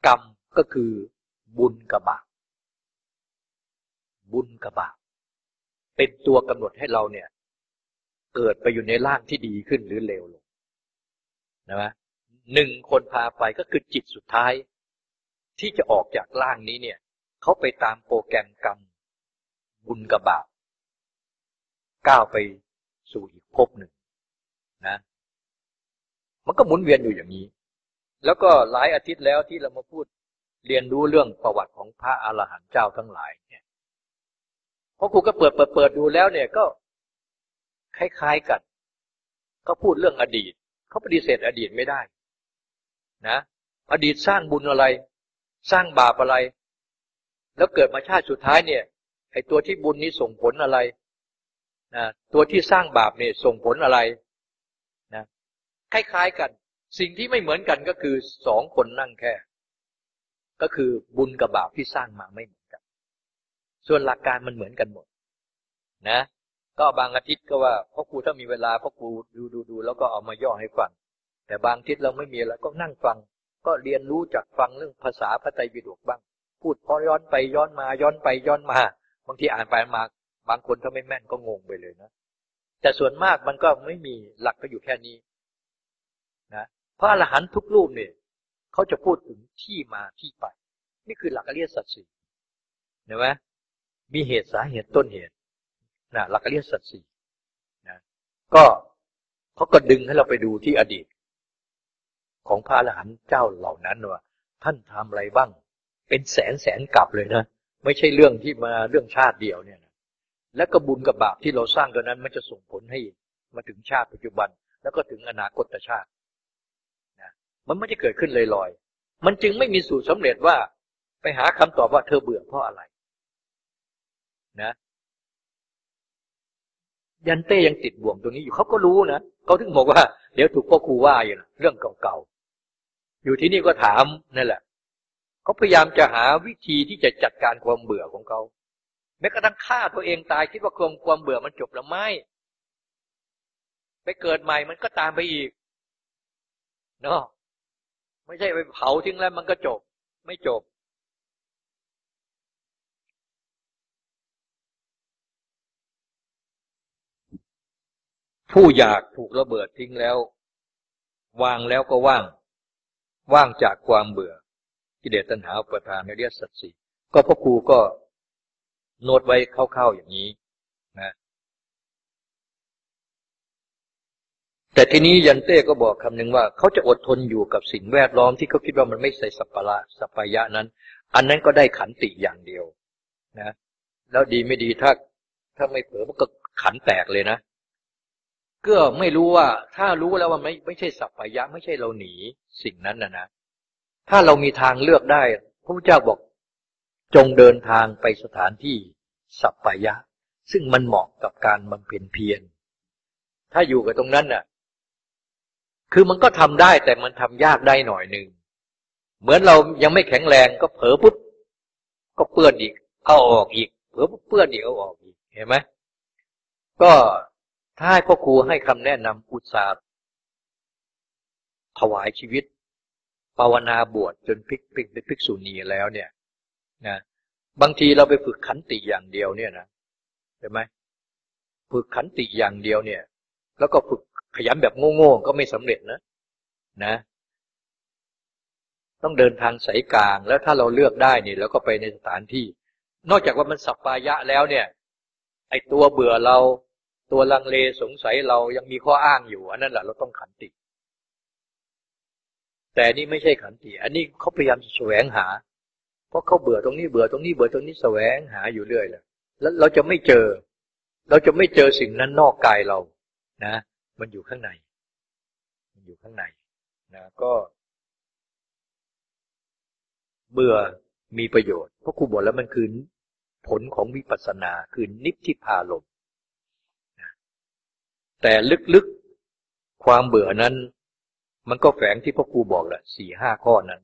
Speaker 2: กรรมก็คือบุญกับบาปบุญกับบาปเป็นตัวกำหนดให้เราเนี่ย เกิดไปอยู่ในร่างที่ดีขึ้นหรือเลวลงนะหนึ่งคนพาไปก็คือจิตสุดท้าย ที่จะออกจากร่างนี้เนี่ยเขาไปตามโปรแกรมกรรม บุญกับบาปก้าวไปสู่อีกภพหนึ่งนะ มันก็หมุนเวียนอยู่อย่างนี้ แล้วก็หลายอาทิตย์แล้วที่เรามาพูดเรียนรู้เรื่องประวัติของพระอรหันต์เจ้าทั้งหลายเนี่ยพอครูก็เปิดเปิดเปิดดูแล้วเนี่ยก็ คล้าย ๆกันก็พูดเรื่องอดีตเขาปฏิเสธอดีตไม่ได้นะอดีตสร้างบุญอะไร สร้างบาปอะไร แล้วเกิดมาชาติสุดท้ายเนี่ยไอ้ตัวที่บุญนี้ส่งผลอะไรนะตัวที่สร้างบาปเนี่ยส่งผลอะไรนะคล้าย ๆ กัน สิ่งที่ไม่เหมือนกันก็คือสองคนนั่งแค่ ก็คือบุญกับบาปที่สร้างมาไม่เหมือนกัน ส่วนหลักการมันเหมือนกันหมด นะ ก็บางอาทิตย์ก็ว่าพ่อครูถ้ามีเวลาพ่อครูดูดูดูแล้วก็เอามาย่อให้ฟัง แต่บางอาทิตย์เราไม่มีแล้วก็นั่งฟัง ก็เรียนรู้จากฟังเรื่องภาษาพระไตรปิฎกบ้าง พูดพอย้อนไปย้อนมาย้อนไปย้อนมา บางทีอ่านไปมา บางคนถ้าไม่แม่นก็งงไปเลยนะ แต่ส่วนมากมันก็ไม่มีหลักก็อยู่แค่นี้นะพระอรหันต์ทุกรูปเนี่ยเขาจะพูดถึงที่มาที่ไป นี่คือหลักอริยสัจสี่เห็นไหมมีเหตุสาเหตุต้นเหตุ นะหลักอริยสัจสี่นะก็เขาก็ดึงให้เราไปดูที่อดีต ของพระอรหันต์เจ้าเหล่านั้นว่าท่านทำอะไรบ้าง เป็นแสนแสนกลับเลยนะ ไม่ใช่เรื่องที่มาเรื่องชาติเดียวเนี่ยและก็บุญกับบาปที่เราสร้างตัวนั้น มันจะส่งผลให้มาถึงชาติปัจจุบัน แล้วก็ถึงอนาคตชาตินะมันไม่จะเกิดขึ้นลอยๆมันจึงไม่มีสูตรสำเร็จว่า ไปหาคำตอบว่าเธอเบื่อเพราะอะไร นะ ยันเต้ยังติดบ่วงตรงนี้อยู่เขาก็รู้นะเขาถึงบอกว่า เดี๋ยวถูกพ่อครูว่าอยู่นะเรื่องเก่าๆอยู่ที่นี่ก็ถามนั่นแหละเขาพยายามจะหาวิธีที่จะจัดการความเบื่อของเขาแม้กระทั่งฆ่าตัวเองตายคิดว่าความความเบื่อมันจบแล้วไม่ ไปเกิดใหม่มันก็ตามไปอีกเนาะไม่ใช่ไปเผาทิ้งแล้วมันก็จบ ไม่จบ ผู้อยากถูกระเบิดทิ้งแล้ว วางแล้วก็ว่าง ว่างจากความเบื่อกิเลสตัณหาประทานในเรียสัตสีก็พ่อครูก็โน้ตไว้คร่าวๆอย่างนี้นะแต่ทีนี้ยันเต้ก็บอกคำหนึ่งว่า เขาจะอดทนอยู่กับสิ่งแวดล้อมที่เขาคิดว่ามันไม่ใส่สัปปะระสัปปายะนั้น อันนั้นก็ได้ขันติอย่างเดียวนะ แล้วดีไม่ดีถ้า ถ้าไม่เผลอมันก็ขันแตกเลยนะ ก็ไม่รู้ว่า ถ้ารู้แล้วว่าไม่ไม่ใช่สัพพยะ ไม่ใช่เราหนีสิ่งนั้นนะนะ ถ้าเรามีทางเลือกได้ พระพุทธเจ้าบอก จงเดินทางไปสถานที่สัปปายะ ซึ่งมันเหมาะกับการบำเพ็ญเพียรถ้าอยู่กับตรงนั้นน่ะ คือมันก็ทำได้แต่มันทำยากได้หน่อยหนึ่ง เหมือนเรายังไม่แข็งแรงก็เผลอปุ๊บก็เปื้อนอีก เอาออกอีก เผลอปุ๊บเปื้อนอีกเอาออกอีก เห็นไหมก็ ถ้าให้พ่อครูให้คำแนะนำอุตสาห์ถวายชีวิต ภาวนาบวชจนพิกพิกเป็นภิกษุณีแล้วเนี่ยนะบางทีเราไปฝึกขันติอย่างเดียวเนี่ยนะเห็นไหมฝึกขันติอย่างเดียวเนี่ย แล้วก็ฝึกขยันแบบโง่ๆก็ไม่สำเร็จนะนะ ต้องเดินทางสายกลางแล้วถ้าเราเลือกได้นี่แล้วก็ไปในสถานที่ นอกจากว่ามันสัปปายะแล้วเนี่ย ไอตัวเบื่อเรา ตัวลังเลสงสัยเรายังมีข้ออ้างอยู่ อันนั้นแหละเราต้องขันติ แต่นี่ไม่ใช่ขันติ อันนี้เขาพยายามแสวงหา เพราะเขาเบื่อตรงนี้เบื่อตรงนี้เบื่อตรงนี้แสวงหาอยู่เรื่อยเลยแล้วเราจะไม่เจอ เราจะไม่เจอสิ่งนั้นนอกกายเรา นะ มันอยู่ข้างใน มันอยู่ข้างใน นะก็ เบื่อมีประโยชน์เพราะครูบอกแล้วมันคือผลของวิปัสสนาคือนิพพิพาลม แต่ลึกๆความเบื่อนั้น มันก็แฝงที่พ่อครูบอกแหละสี่ห้าข้อนั้น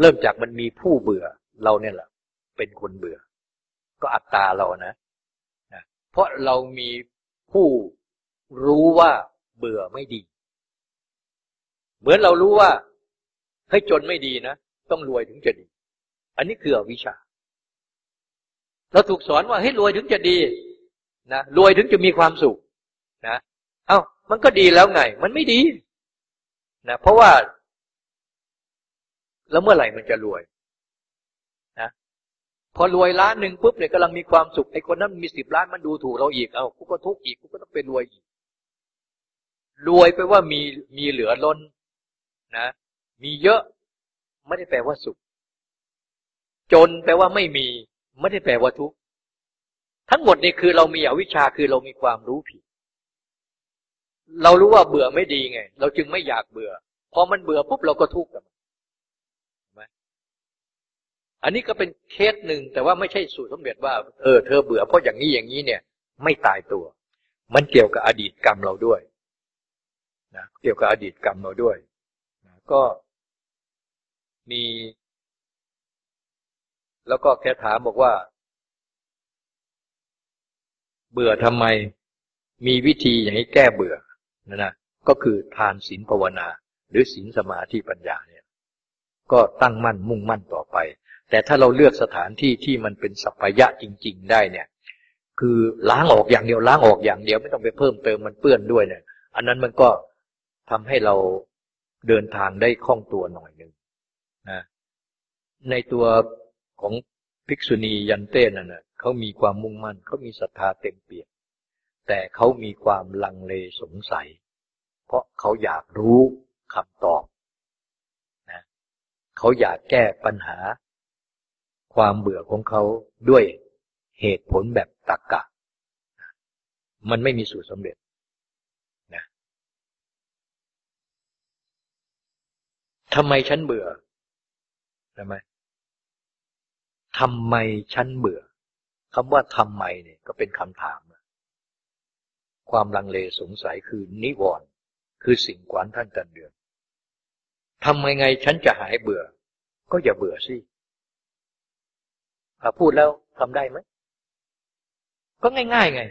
Speaker 2: เริ่มจากมันมีผู้เบื่อเราเนี่ยแหละเป็นคนเบื่อ ก็อัตตาเรานะนะ เพราะเรามีผู้รู้ว่าเบื่อไม่ดี เหมือนเรารู้ว่าให้จนไม่ดีนะ ต้องรวยถึงจะดี อันนี้คืออวิชชา เราถูกสอนว่าให้รวยถึงจะดีนะรวยถึงจะมีความสุขนะ เอา้ามันก็ดีแล้วไง มันไม่ดีนะเพราะว่า แล้วเมื่อไหร่มันจะรวยนะพอรวยล้านหนึ่งปุ๊บเนี่ยกำลังมีความสุขไอ้คนนั้นมีสิบล้านมันดูถูกเราอีกเอากูก็ทุกข์อีกกูก็ต้องไปรวยอีกรวยไปว่ามีมีเหลือล้นนะ มีเยอะไม่ได้แปลว่าสุข จนแปลว่าไม่มี ไม่ได้แปลว่าทุกข์ทั้งหมดนี่คือเรามีอวิชชาคือเรามีความรู้ผิด เรารู้ว่าเบื่อไม่ดีไง เราจึงไม่อยากเบื่อ พอมันเบื่อปุ๊บเราก็ทุกข์กับมันอันนี้ก็เป็นเคสหนึ่งแต่ว่าไม่ใช่สูตรสมเด็จว่าเออเธอเบื่อเพราะอย่างนี้อย่างนี้เนี่ย ไม่ตายตัว มันเกี่ยวกับอดีตกรรมเราด้วยนะเกี่ยวกับอดีตกรรมเราด้วยนะก็มี แล้วก็แค่ถามบอกว่า เบื่อทำไม มีวิธีอย่างนี้แก้เบื่อ นะนะก็คือทานศีลภาวนา หรือศีลสมาธิปัญญาเนี่ย ก็ตั้งมั่นมุ่งมั่นต่อไป แต่ถ้าเราเลือกสถานที่ที่มันเป็นสัพพยะจริง ๆ ได้เนี่ย คือล้างออกอย่างเดียวล้างออกอย่างเดียวไม่ต้องไปเพิ่มเติมมันเปื้อนด้วยเนี่ย อันนั้นมันก็ทำให้เราเดินทางได้คล่องตัวหน่อยหนึ่งนะในตัวของภิกษุณียันเต้นั่นนะเขามีความมุ่งมั่นเขามีศรัทธาเต็มเปี่ยม แต่เขามีความลังเลสงสัย เพราะเขาอยากรู้คำตอบนะเขาอยากแก้ปัญหา ความเบื่อของเขาด้วยเหตุผลแบบตรรกกะ มันไม่มีสูตรสำเร็จนะทำไมฉันเบื่อทำไมทำไมฉันเบื่อคำว่าทำไมเนี่ยก็เป็นคำถาม ความลังเลสงสัยคือนิวรณ์คือสิ่งขวานท่านกันเดือนทำไงฉันจะหายเบื่อ ก็อย่าเบื่อสิพูดแล้วทำได้ไหม ก็ง่ายๆไง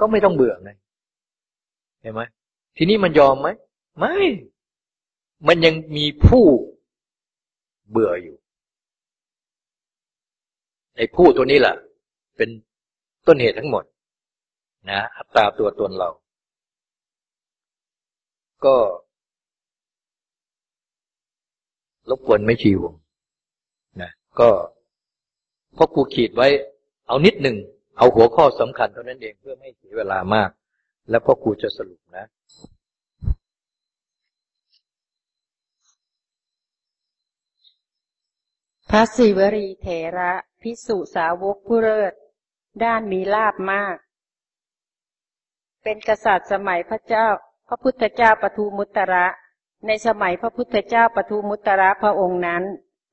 Speaker 2: ก็ไม่ต้องเบื่อไงเห็นไหมทีนี้มันยอมไหม ไม่ มันยังมีผู้เบื่ออยู่ไอ้ผู้ตัวนี้แหละเป็นต้นเหตุทั้งหมด นะอัตตาตัวตนเรา ก็รบกวนไม่ชีวงนะก็พราะครูขีดไว้ เอานิดหนึ่งเอาหัวข้อสำคัญเท่านั้นเองเพื่อไม่เสียเวลามาก แล้วพ่อครูจะสรุปนะ
Speaker 3: พระศิวรีเถระ พิสุสาวกผู้เลิศด้านมีลาบมาก เป็นกษัตริย์สมัยพระเจ้า พระพุทธเจ้าปทุมุตระ ในสมัยพระพุทธเจ้าปทุมุตระพระองค์นั้น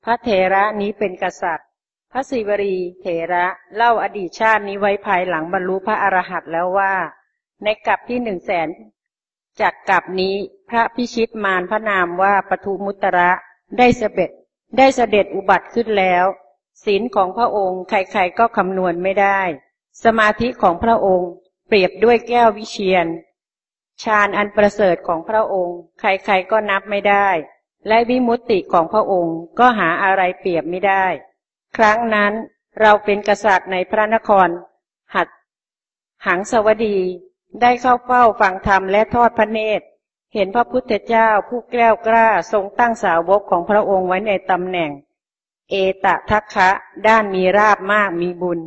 Speaker 3: พระเถระนี้เป็นกษัตริย์ พระศิวรีเถระเล่าอดีตชาตินี้ไว้ภายหลังบรรลุพระอรหันต์แล้วว่า ในกับที่หนึ่งแสนจากกับนี้พระพิชิตมารพระนามว่าปทุมุตระได้เสด็จได้เสด็จอุบัติขึ้นแล้วศีลของพระองค์ใครๆก็คำนวณไม่ได้ สมาธิของพระองค์ เปรียบด้วยแก้ววิเชียนฌานอันประเสริฐของพระองค์ ใครๆก็นับไม่ได้ และวิมุตติของพระองค์ก็หาอะไรเปรียบไม่ได้ ครั้งนั้นเราเป็นกษัตริย์ในพระนคร หัดหังสวดี ได้เข้าเฝ้าฟังธรรมและทอดพระเนตร เห็นพระพุทธเจ้าผู้แกล้วกล้าทรงตั้งสาวกของพระองค์ไว้ในตำแหน่ง เอตทัคคะ ด้านมีราบมากมีบุญ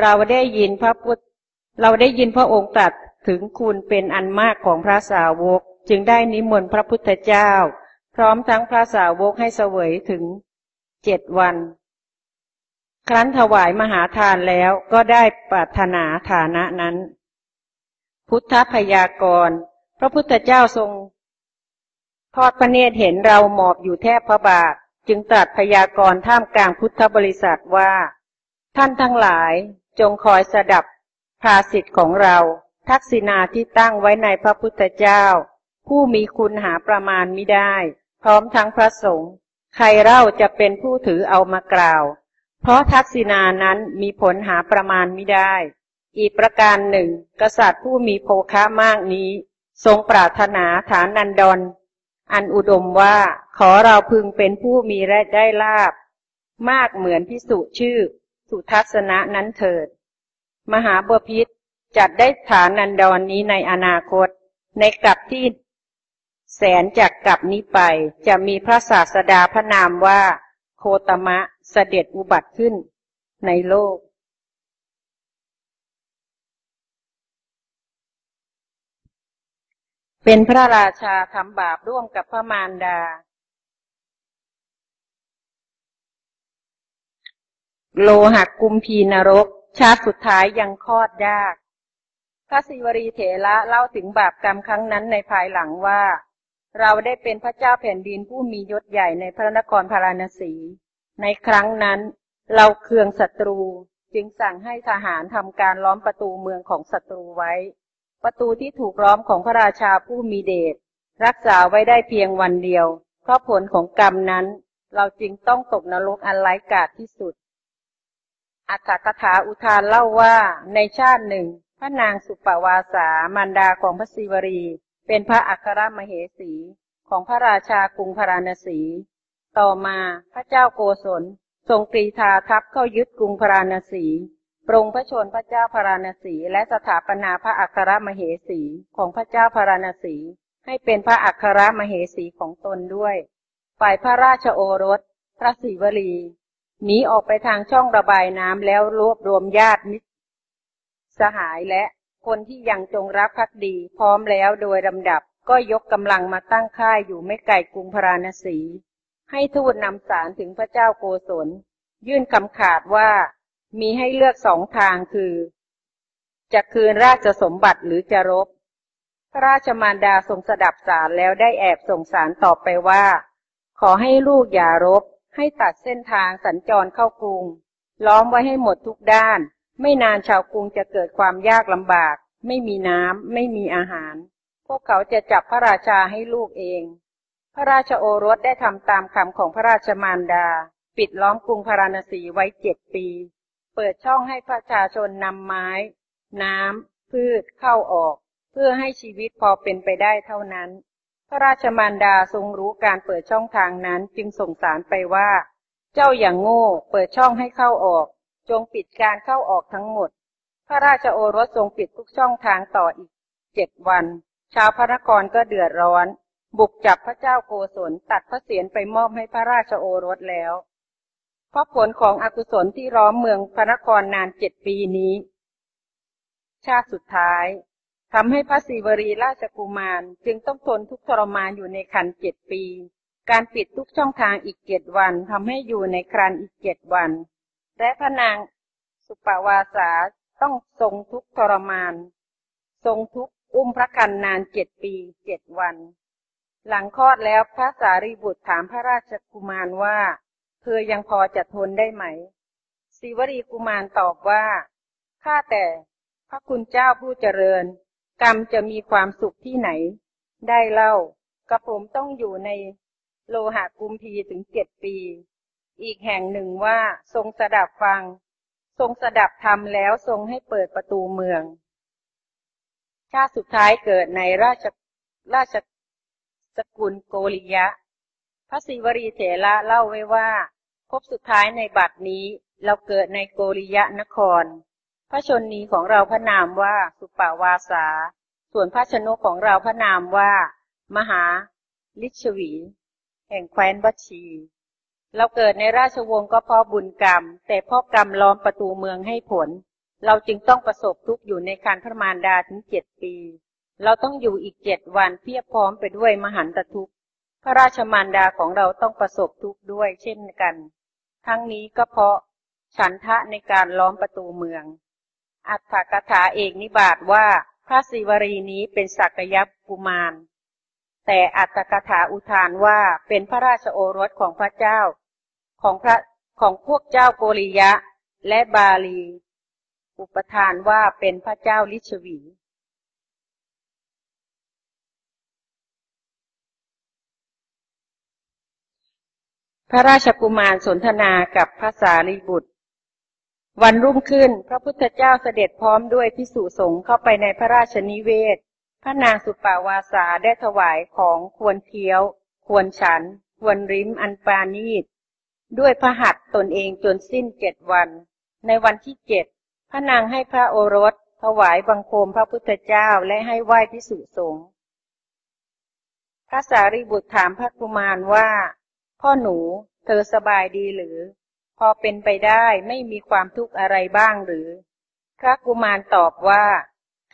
Speaker 3: เราได้ยินพระพุทธ เราได้ยินพระองค์ตรัสถึงคุณเป็นอันมากของพระสาวก จึงได้นิมนต์พระพุทธเจ้า พร้อมทั้งพระสาวกให้เสวยถึงเจ็ดวัน ครั้นถวายมหาทานแล้วก็ได้ปรารถนาฐานะนั้น พุทธพยากร พระพุทธเจ้าทรงทอดพระเนตรเห็นเราหมอบอยู่แทบพระบาท จึงตรัสพยากรณ์ท่ามกลางพุทธบริษัทว่า ท่านทั้งหลายจงคอยสดับ ภาสิทธิ์ของเรา ทักษิณาที่ตั้งไว้ในพระพุทธเจ้า ผู้มีคุณหาประมาณไม่ได้ พร้อมทั้งพระสงฆ์ใครเล่าจะเป็นผู้ถือเอามากล่าว เพราะทักษิณานั้นมีผลหาประมาณไม่ได้ อีกประการหนึ่ง กษัตริย์ผู้มีโภคะมากนี้ ทรงปรารถนาฐานนันดร อันอุดมว่าขอเราพึงเป็นผู้มีและได้ลาบ มากเหมือนพิสุชื่อ สุทัศนะนั้นเถิด มหาบพิษจัดได้ฐานันดรนนี้ในอนาคต ในกลับที่แสนจากกลับนี้ไป จะมีพระศาสดาพระนามว่าโคตมะเสด็จอุบัติขึ้นในโลก เป็นพระราชาทำบาปร่วมกับพระมารดา โลหักกุมพีนรก ชาติสุดท้ายยังคลอดยาก พระศิวรีเถระเล่าถึงบาปกรรมครั้งนั้นในภายหลังว่า เราได้เป็นพระเจ้าแผ่นดินผู้มียศใหญ่ในพระนครพาราณสี ในครั้งนั้น เราเคืองศัตรูจึงสั่งให้ทหารทำการล้อมประตูเมืองของศัตรูไว้ ประตูที่ถูกล้อมของพระราชาผู้มีเดชรักษาไว้ได้เพียงวันเดียว เพราะผลของกรรมนั้น เราจึงต้องตกนรกอันไร้กาศที่สุด อัตถกถาอุทานเล่าว่าในชาติหนึ่ง พระนางสุปวาสามารดาของพระศิวรี เป็นพระอัครมเหสี ของพระราชากรุงพาราณสี ต่อมาพระเจ้าโกศล ทรงกรีธาทัพเข้ายึดกรุงพาราณสีปรงพระชนพระเจ้าพาราณสี และสถาปนาพระอัครมเหสีของพระเจ้าพาราณสี ให้เป็นพระอัครมเหสีของตนด้วย ฝ่ายพระราชโอรส พระศิวลี หนีออกไปทางช่องระบายน้ำแล้วรวบรวมญาติมิตรสหายและคนที่ยังจงรักภักดี พร้อมแล้วโดยลำดับก็ยกกำลังมาตั้งค่ายอยู่ไม่ไกลกรุงพาราณสี ให้ทูตนำสารถึงพระเจ้าโกศล ยื่นคำขาดว่ามีให้เลือกสองทางคือ จะคืนราชสมบัติหรือจะรบ พระราชมารดาทรงสดับสารแล้วได้แอบส่งสารตอบไปว่า ขอให้ลูกอย่ารบ ให้ตัดเส้นทางสัญจรเข้ากรุง ล้อมไว้ให้หมดทุกด้าน ไม่นานชาวกรุงจะเกิดความยากลำบาก ไม่มีน้ำไม่มีอาหาร พวกเขาจะจับพระราชาให้ลูกเอง พระราชโอรสได้ทำตามคำของพระราชมารดา ปิดล้อมกรุงพาราณสีไว้เจ็ดปี เปิดช่องให้ประชาชนนำไม้ น้ำพืชเข้าออก เพื่อให้ชีวิตพอเป็นไปได้เท่านั้น พระราชมารดาทรงรู้การเปิดช่องทางนั้นจึงส่งสารไปว่า เจ้าอย่างโง่เปิดช่องให้เข้าออก จงปิดการเข้าออกทั้งหมด พระราชโอรสทรงปิดทุกช่องทางต่ออีกเจ็ดวันชาวพระนครก็เดือดร้อน บุกจับพระเจ้าโกศลตัดพระเศียรไปมอบให้พระราชโอรสแล้ว เพราะผลของอกุศลที่ร้อมเมืองพระนครนานเจ็ดปีนี้ ชาติสุดท้าย ทำให้พระศิวรีราชกุมารจึงต้องทนทุกทรมานอยู่ในคันเจ็ดปี การปิดทุกช่องทางอีกเจ็ดวันทำให้อยู่ในครันอีกเจ็ดวัน และพระนางสุปวาสาต้องทรงทุกทรมาน ทรงทุกอุ้มพระกันนานเจ็ดปีเจ็ดวัน หลังคลอดแล้วพระสารีบุตรถามพระราชกุมารว่า เธอยังพอจะทนได้ไหมศิวรีกุมารตอบว่าข้าแต่พระคุณเจ้าผู้เจริญ กรรมจะมีความสุขที่ไหน ได้เล่ากระผมต้องอยู่ในโลหะกุมพีถึงเจ็ดปี อีกแห่งหนึ่งว่าทรงสดับฟัง ทรงสดับธรรมแล้วทรงให้เปิดประตูเมือง ชาติสุดท้ายเกิดในราชราชสกุลโกริยะ พระศิวรีเถระเล่าไว้ว่า พบสุดท้ายในบัดนี้เราเกิดในโกริยะนคร พระชนนีของเราพระนามว่าสุปาวาสา ส่วนพระชนกของเราพระนามว่า มหาลิชวี แห่งแคว้นวัชี เราเกิดในราชวงศ์ก็เพราะบุญกรรม แต่พราะกรรมล้อมประตูเมืองให้ผล เราจึงต้องประสบทุกข์อยู่ในการพระมารดาถึงเจ็ดปี เราต้องอยู่อีกเจ็ดวันเพียบพร้อมไปด้วยมหันตทุกข์ พระราชมารดาของเราต้องประสบทุกข์ด้วยเช่นกัน ทั้งนี้ก็เพราะฉันทะในการล้อมประตูเมือง อัฏฐกถาเอกนิบาตว่าพระศิวรีนี้เป็นสักยับกุมาร แต่อัตถกถาอุทานว่าเป็นพระราชโอรสของพระเจ้า ของพระของพวกเจ้าโกริยะและบาลี อุปทานว่าเป็นพระเจ้าลิชวีพระราชกุมารสนทนากับพระสารีบุตร วันรุ่งขึ้น พระพุทธเจ้าเสด็จพร้อมด้วยพิสุสงฆ์เข้าไปในพระราชนิเวศ พระนางสุปาวาสาได้ถวายของควรเคี้ยว ควรฉัน ควรริมอันปานีตด้วยพระหัตตนเองจนสิ้นเจ็ดวัน ในวันที่เจ็ดพระนางให้พระโอรส ถวายบังคมพระพุทธเจ้าและให้ไหว้พิสุสงฆ์พระสารีบุตรถามพระกุมารว่า พ่อหนู เธอสบายดีหรือ พอเป็นไปได้ไม่มีความทุกข์อะไรบ้างหรือ พระกุมารตอบว่า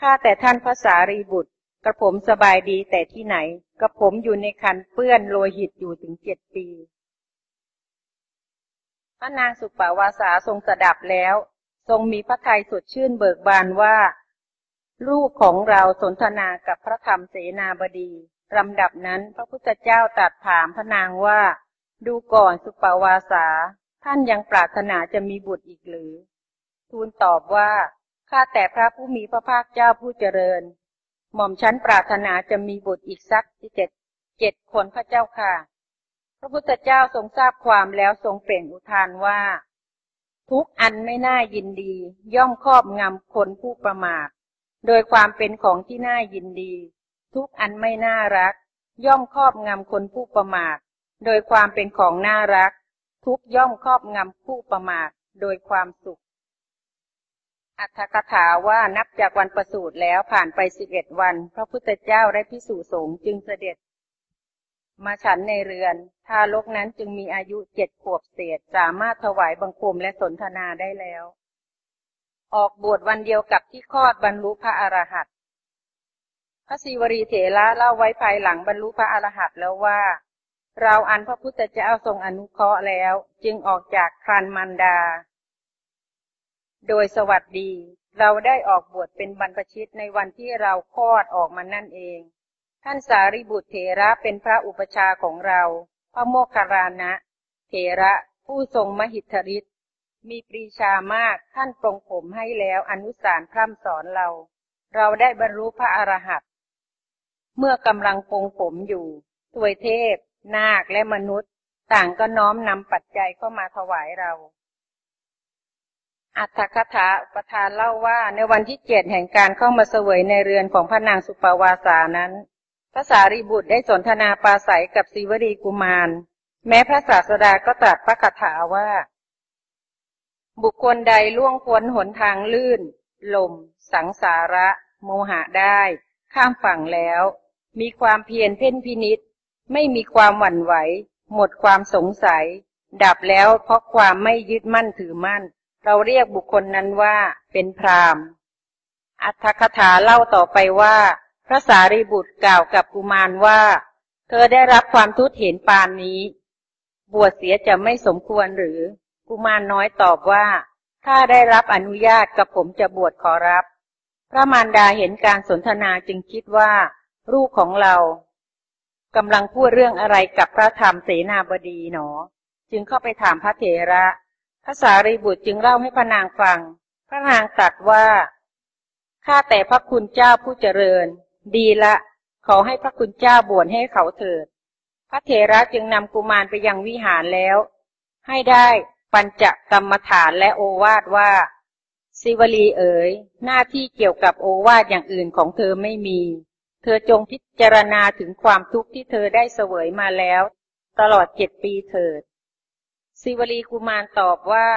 Speaker 3: ข้าแต่ท่านพระสารีบุตร กระผมสบายดีแต่ที่ไหน กระผมอยู่ในคันเปื้อนโลหิตอยู่ถึงเจ็ดปี พระนางสุปาวาสาทรงสดับแล้ว ทรงมีพระทัยสดชื่นเบิกบานว่า ลูกของเราสนทนากับพระธรรมเสนาบดีลำดับนั้นพระพุทธเจ้าตรัสถามพระนางว่า ดูก่อนสุปาวาสา ท่านยังปรารถนาจะมีบุตรอีกหรือ ทูลตอบว่า ข้าแต่พระผู้มีพระภาคเจ้าผู้เจริญ หม่อมชั้นปรารถนาจะมีบุตรอีกสักเจ็ดเจ็ดคนพระเจ้าค่ะ พระพุทธเจ้าทรงทราบความแล้วทรงเปล่งอุทานว่า ทุกอันไม่น่ายินดี ย่อมครอบงำคนผู้ประมาท โดยความเป็นของที่น่ายินดี ทุกอันไม่น่ารัก ย่อมครอบงำคนผู้ประมาท โดยความเป็นของน่ารัก ทุกย่อมครอบงำผู้ประมาทโดยความสุข อัตถกถาว่านับจากวันประสูติแล้วผ่านไปสิบเอ็ดวัน พระพุทธเจ้าได้พิสูจสงจึงเสด็จ มาฉันในเรือน ทารกนั้นจึงมีอายุเจ็ดขวบเศษ สามารถถวายบังคมและสนทนาได้แล้ว ออกบวชวันเดียวกับที่คลอดบรรลุพระอรหันต์พระศิวรีเถระเล่าไว้ภายหลังบรรลุพระอรหันต์แล้วว่า เราอันพระพุทธเจ้าทรงอนุเคราะห์แล้ว จึงออกจากครันมันดา โดยสวัสดี เราได้ออกบวชเป็นบรรพชิตในวันที่เราคลอดออกมานั่นเอง ท่านสารีบุตรเถระเป็นพระอุปชาของเรา พระโมคคารานะ เถระผู้ทรงมหิทธิฤทธิ์มีปรีชามากท่านปรงผมให้แล้วอนุสารพร่ำสอนเรา เราได้บรรลุพระอรหันต์เมื่อกำลังปรงผมอยู่ทวยเทพ นาคและมนุษย์ ต่างก็น้อมนำปัจจัยเข้ามาถวายเรา อัตถคถาประธานเล่าว่าในวันที่เจ็ดแห่งการเข้ามาเสวยในเรือนของพระนางสุปาวาสานั้นพระสารีบุตรได้สนทนาปาศัยกับศิวรีกุมาร แม้พระศาสดาก็ตรัสพระคาถาว่า บุคคลใดล่วงพ้นหนทางลื่น ลม สังสาระ โมหะได้ ข้ามฝั่งแล้ว มีความเพียรเพ่นพินิษ ไม่มีความหวั่นไหว หมดความสงสัย ดับแล้วเพราะความไม่ยึดมั่นถือมั่น เราเรียกบุคคลนั้นว่าเป็นพรามอัตถคถาเล่าต่อไปว่า พระสารีบุตรกล่าวกับกุมารว่า เธอได้รับความทุตเห็นปานนี้ บวชเสียจะไม่สมควรหรือ กุมารน้อยตอบว่า ถ้าได้รับอนุญาตกับผมจะบวชขอรับ พระมารดาเห็นการสนทนาจึงคิดว่า ลูกของเรา กำลังพูดเรื่องอะไรกับพระธรรมเสนาบดีหนอ จึงเข้าไปถามพระเถระพระสารีบุตรจึงเล่าให้พระนางฟัง พระนางตรัสว่าข้าแต่พระคุณเจ้าผู้เจริญ ดีละ ขอให้พระคุณเจ้าบวชให้เขาเถิด พระเถระจึงนำกุมารไปยังวิหารแล้ว ให้ได้ปัญจกรรมฐานและโอวาทว่า สิวลีเอ๋ยหน้าที่เกี่ยวกับโอวาทอย่างอื่นของเธอไม่มี เธอจงพิจารณาถึงความทุกข์ที่เธอได้เสวยมาแล้ว ตลอดเจ็ดปีเถิด สิวลีกุมารตอบว่า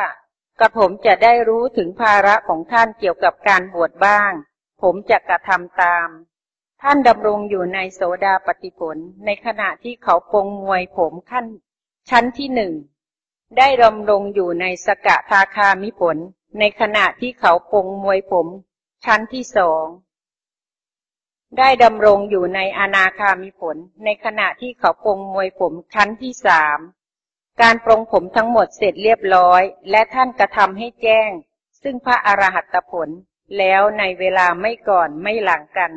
Speaker 3: กระผมจะได้รู้ถึงภาระของท่านเกี่ยวกับการบวชบ้าง ผมจะกระทำตาม ท่านดำรงอยู่ในโสดาปฏิผล ในขณะที่เขาปงมวยผมขั้น ชั้นที่หนึ่ง ได้ดำรงอยู่ในสกะทาคามิผล ในขณะที่เขาปงมวยผม ชั้นที่สอง ได้ดำรงอยู่ในอนาคามิผล ในขณะที่เขาปงมวยผมชั้นที่สามการปรงผมทั้งหมดเสร็จเรียบร้อย และท่านกระทำให้แจ้ง ซึ่งพระอรหัตผล แล้วในเวลาไม่ก่อนไม่หลังกัน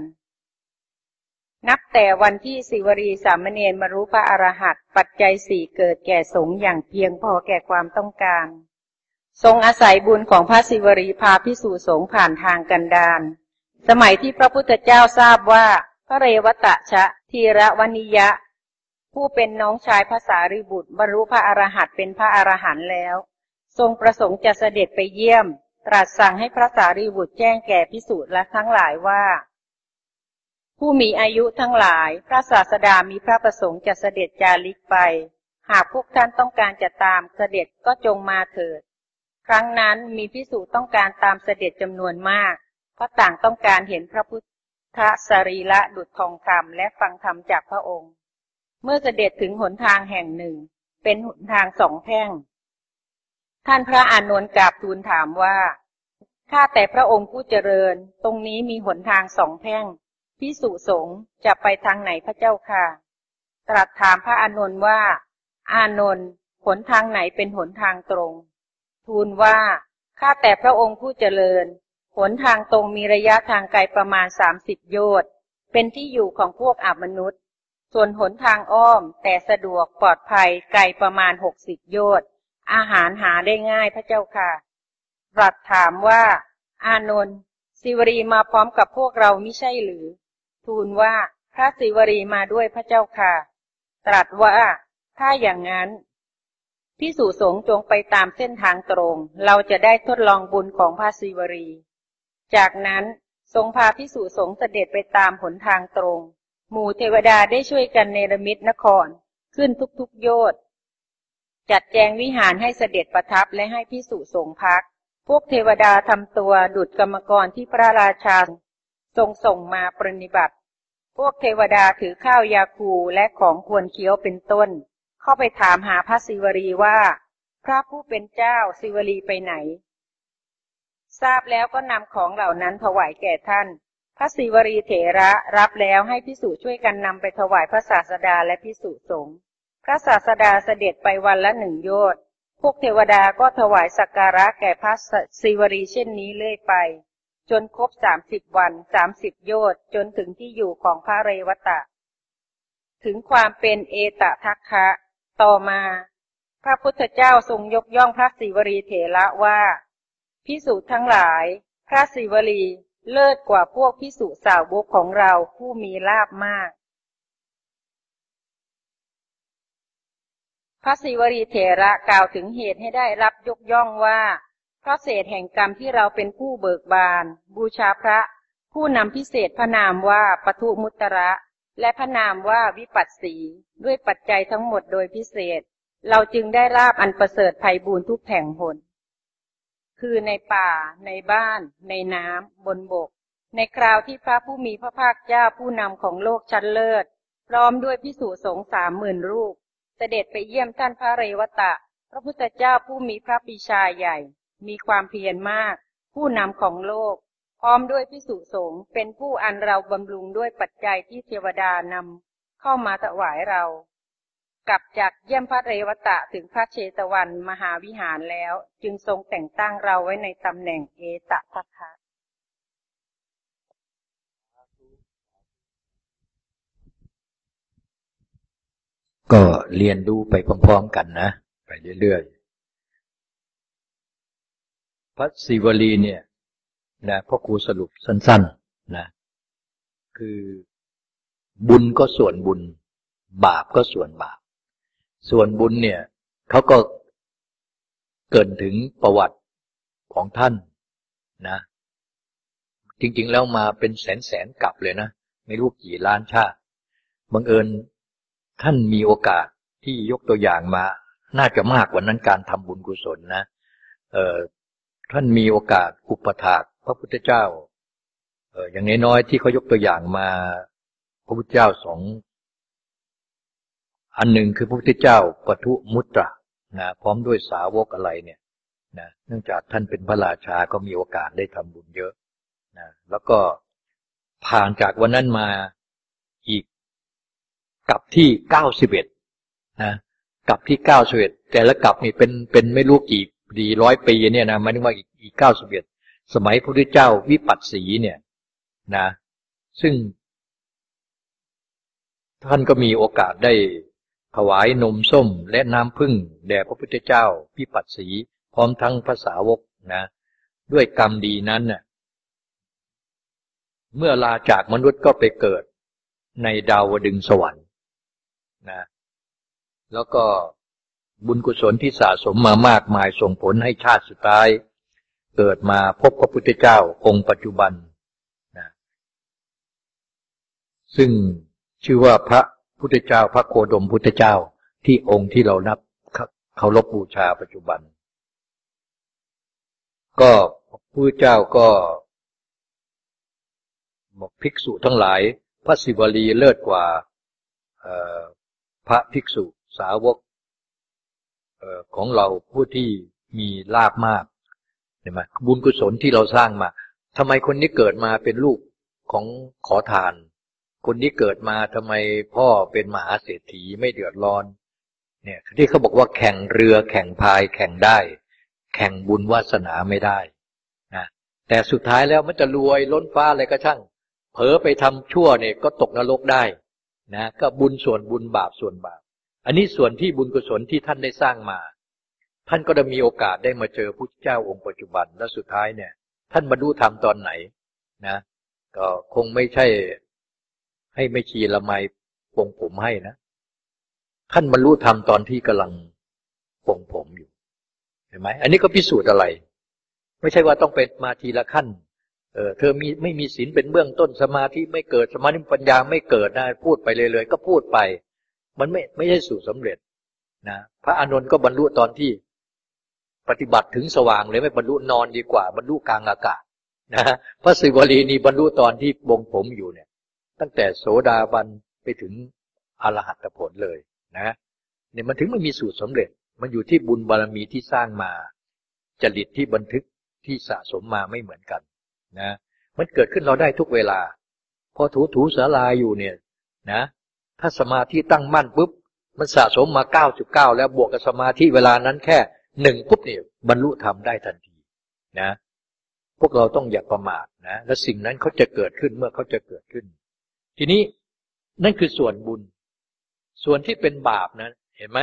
Speaker 3: นับแต่วันที่สิวรีสามเณรมารู้พระอรหัตปัจจัยสี่เกิดแก่สงอย่างเพียงพอแก่ความต้องการ ทรงอาศัยบุญของพระสิวรีพาพิสูจสงผ่านทางกันดาร สมัยที่พระพุทธเจ้าทราบว่า พระเรวตะชะทีระวนิยะ ผู้เป็นน้องชายภาษาริบุตรบรรลุพระอรหันต์เป็นพระอรหันต์แล้ว ทรงประสงค์จะเสด็จไปเยี่ยม ตรัสสั่งให้พระสารีบุตรแจ้งแก่พิสูจน์และทั้งหลายว่า ผู้มีอายุทั้งหลาย พระศาสดามีพระประสงค์จะเสด็จจาริกไป หากพวกท่านต้องการจะตามเสด็จก็จงมาเถิด ครั้งนั้นมีพิสูจน์ต้องการตามเสด็จจำนวนมาก เพราะต่างต้องการเห็นพระพุทธสรีระดุจทองคำและฟังธรรมจากพระองค์ เมื่อเสด็จถึงหนทางแห่งหนึ่ง เป็นหนทางสองแพ่ง ท่านพระอานนท์กราบทูลถามว่าข้าแต่พระองค์ผู้เจริญ ตรงนี้มีหนทางสองแพ่งพิสุสงจะไปทางไหนพระเจ้าค่ะ ตรัสถามพระอานนท์ว่า อานนท์หนทางไหนเป็นหนทางตรง ทูลว่า ข้าแต่พระองค์ผู้เจริญ หนทางตรงมีระยะทางไกลประมาณสามสิบโยชน์ เป็นที่อยู่ของพวกอาบมนุษย์ ส่วนหนทางอ้อม แต่สะดวกปลอดภัยไกลประมาณหกสิบโยชน์ อาหารหาได้ง่ายพระเจ้าค่ะรัสถามว่า อานนท์สิวรีมาพร้อมกับพวกเราไม่ใช่หรือ ทูลว่าพระสิวรีมาด้วยพระเจ้าค่ะ ตรัสว่าถ้าอย่างนั้นพิสูสงจงไปตามเส้นทางตรง เราจะได้ทดลองบุญของพระศิวรี จากนั้นทรงพาพิสุสงเสด็จไปตามหนทางตรง หมู่เทวดาได้ช่วยกันเนรมิตนคร ขึ้นทุกๆโยชน์จัดแจงวิหารให้เสด็จประทับและให้พิสุสงพัก พวกเทวดาทำตัวดุดกรรมกรที่พระราชาทรงส่งมาปรนิบัติ พวกเทวดาถือข้าวยาคูและของควรเคี้ยวเป็นต้น เข้าไปถามหาพระศิวรีว่า พระผู้เป็นเจ้าศิวรีไปไหน ทราบแล้วก็นำของเหล่านั้นถวายแก่ท่าน พระศิวรีเถระรับแล้วให้พิสุช่วยกันนำไปถวายพระศาสดาและพิสุสงฆ์ พระศาสดาเสด็จไปวันละหนึ่งโยชน์ พวกเทวดาก็ถวายสักการะแก่พระศิวรีเช่นนี้เรื่อยไป จนครบสามสิบวันสามสิบโยชน์จนถึงที่อยู่ของพระเรวตะ ถึงความเป็นเอตทัคคะ ต่อมา พระพุทธเจ้าทรงยกย่องพระศิวรีเถระว่า พิสูจน์ทั้งหลาย พระศิวลีเลิศกว่าพวกพิสูจสาวกของเราผู้มีลาบมาก พระศิวลีเถระกล่าวถึงเหตุให้ได้รับยกย่องว่า เพราะเศษแห่งกรรมที่เราเป็นผู้เบิกบาน บูชาพระ ผู้นำพิเศษพระนามว่าปทุมุตระ และพระนามว่าวิปัสสี ด้วยปัจจัยทั้งหมดโดยพิเศษ เราจึงได้ราบอันประเสริฐภัยบูรทุกแห่งหน คือในป่า ในบ้าน ในน้ำบนบก ในคราวที่พระผู้มีพระภาคเจ้าผู้นำของโลกชั้นเลิศ พร้อมด้วยพิสูจสงสามหมื่นรูป เสด็จไปเยี่ยมท่านพระเรวตะ พระพุทธเจ้าผู้มีพระปิชาใหญ่ มีความเพียรมาก ผู้นำของโลก พร้อมด้วยพิสูจสงเป็นผู้อันเราบำรุงด้วยปัจจัยที่เทวดานำเข้ามาถวายเรา กลับจากเยี่ยมพระเรวตะถึงพระเชตวันมหาวิหารแล้ว จึงทรงแต่งตั้งเราไว้ในตำแหน่งเอตทัคคะ
Speaker 2: ก็เรียนรู้ไปพร้อมๆกันนะ ไปเรื่อยๆพระศิวลีเนี่ยนะพ่อครูสรุปสั้นๆนะคือบุญก็ส่วนบุญ บาปก็ส่วนบาป ส่วนบุญเนี่ยเขาก็เกินถึงประวัติของท่านนะ จริง ๆ แล้วมาเป็นแสนแสนกลับเลยนะ ไม่รู้กี่ล้านชาติบังเอิญท่านมีโอกาสที่ยกตัวอย่างมา น่าจะมากกว่านั้นการทำบุญกุศลนะเออท่านมีโอกาสอุปถากพระพุทธเจ้าเอออย่างน้อยๆที่เขายกตัวอย่างมา พระพุทธเจ้าสอง อันหนึ่งคือพระพุทธเจ้าปทุมุตระนะพร้อมด้วยสาวกอะไรเนี่ยนะเนื่องจากท่านเป็นพระราชาก็มีโอกาสได้ทำบุญเยอะนะแล้วก็ผ่านจากวันนั้นมาอีกกับที่เก้าสิบเอ็ดนะกับที่เก้าสิบเอ็ดแต่ละกลับนี่เป็นเป็นไม่รู้กี่ดีร้อยปีเนี่ยนะมันว่าอีกเก้าสิบเอ็ดสมัยพระพุทธเจ้าวิปัสสีเนี่ยนะ ซึ่ง ท่านก็มีโอกาสได้ ถวายนมส้มและน้ำพึ่งแด่พระพุทธเจ้าวิปัสสีพร้อมทั้งภาษาวกนะ ด้วยกรรมดีนั้นน่ะเมื่อลาจากมนุษย์ก็ไปเกิดในดาวดึงสวรรค์นะแล้วก็บุญกุศลที่สะสมมามากมายส่งผลให้ชาติสุดท้าย เกิดมาพบพระพุทธเจ้าองค์ปัจจุบันนะซึ่งชื่อว่าพระ พุทธเจ้า พระโคดมพุทธเจ้าที่องค์ที่เรานับเคารพบูชาปัจจุบัน ก็พระพุทธเจ้าก็บอกภิกษุทั้งหลาย พระศิวลีเลิศกว่าพระภิกษุสาวกของเราผู้ที่มีลาบมากเห็นไหมบุญกุศลที่เราสร้างมาทำไมคนนี้เกิดมาเป็นลูกของขอทาน คนนี้เกิดมาทำไมพ่อเป็นมหาเศรษฐีไม่เดือดร้อน เนี่ยที่เขาบอกว่าแข่งเรือแข่งพายแข่งได้ แข่งบุญวาสนาไม่ได้นะแต่สุดท้ายแล้วมันจะรวยล้นฟ้าอะไรก็ช่าง เผลอไปทำชั่วเนี่ยก็ตกนรกได้นะก็บุญส่วนบุญบาปส่วนบาป อันนี้ส่วนที่บุญกุศลที่ท่านได้สร้างมา ท่านก็ได้มีโอกาสได้มาเจอพระเจ้าองค์ปัจจุบันและสุดท้ายเนี่ย ท่านบรรลุธรรมตอนไหนนะ ก็คงไม่ใช่ ให้ไม่ชีละไมปงผมให้นะท่านบรรลุธรรมตอนที่กำลังปงผมอยู่เห็นไหมอันนี้ก็พิสูจน์อะไร ไม่ใช่ว่าต้องเป็นมาทีละขั้น เออเธอมีไม่มีศีลเป็นเบื้องต้นสมาธิไม่เกิดสมาธิปัญญาไม่เกิดนะพูดไปเลยๆก็พูดไป มันไม่ไม่ใช่สู่สำเร็จนะพระอานนท์ก็บรรลุตอนที่ปฏิบัติถึงสว่างเลยไม่บรรลุนอนดีกว่า บรรลุกลางอากาศนะพระศิวลีนี่บรรลุตอนที่บงผมอยู่เนี่ย ตั้งแต่โสดาบันไปถึงอรหัตผลเลยนะเนี่ยมันถึงไม่มีสูตรสำเร็จ มันอยู่ที่บุญบารรมีที่สร้างมา จริตที่บันทึกที่สะสมมาไม่เหมือนกันนะ มันเกิดขึ้นเราได้ทุกเวลา พอถูถูสาลาอยู่เนี่ยนะ ถ้าสมาธิตั้งมั่นปุ๊บ มันสะสมมาเก้าจุดเก้าแล้วบวกกับสมาธิเวลานั้นแค่หนึ่งปุ๊บเนี่ยบรรลุธรรมได้ทันทีนะ พวกเราต้องอย่าประมาทนะ และสิ่งนั้นเขาจะเกิดขึ้นเมื่อเขาจะเกิดขึ้น ทีนี้นั่นคือส่วนบุญ ส่วนที่เป็นบาปนะเห็นไหม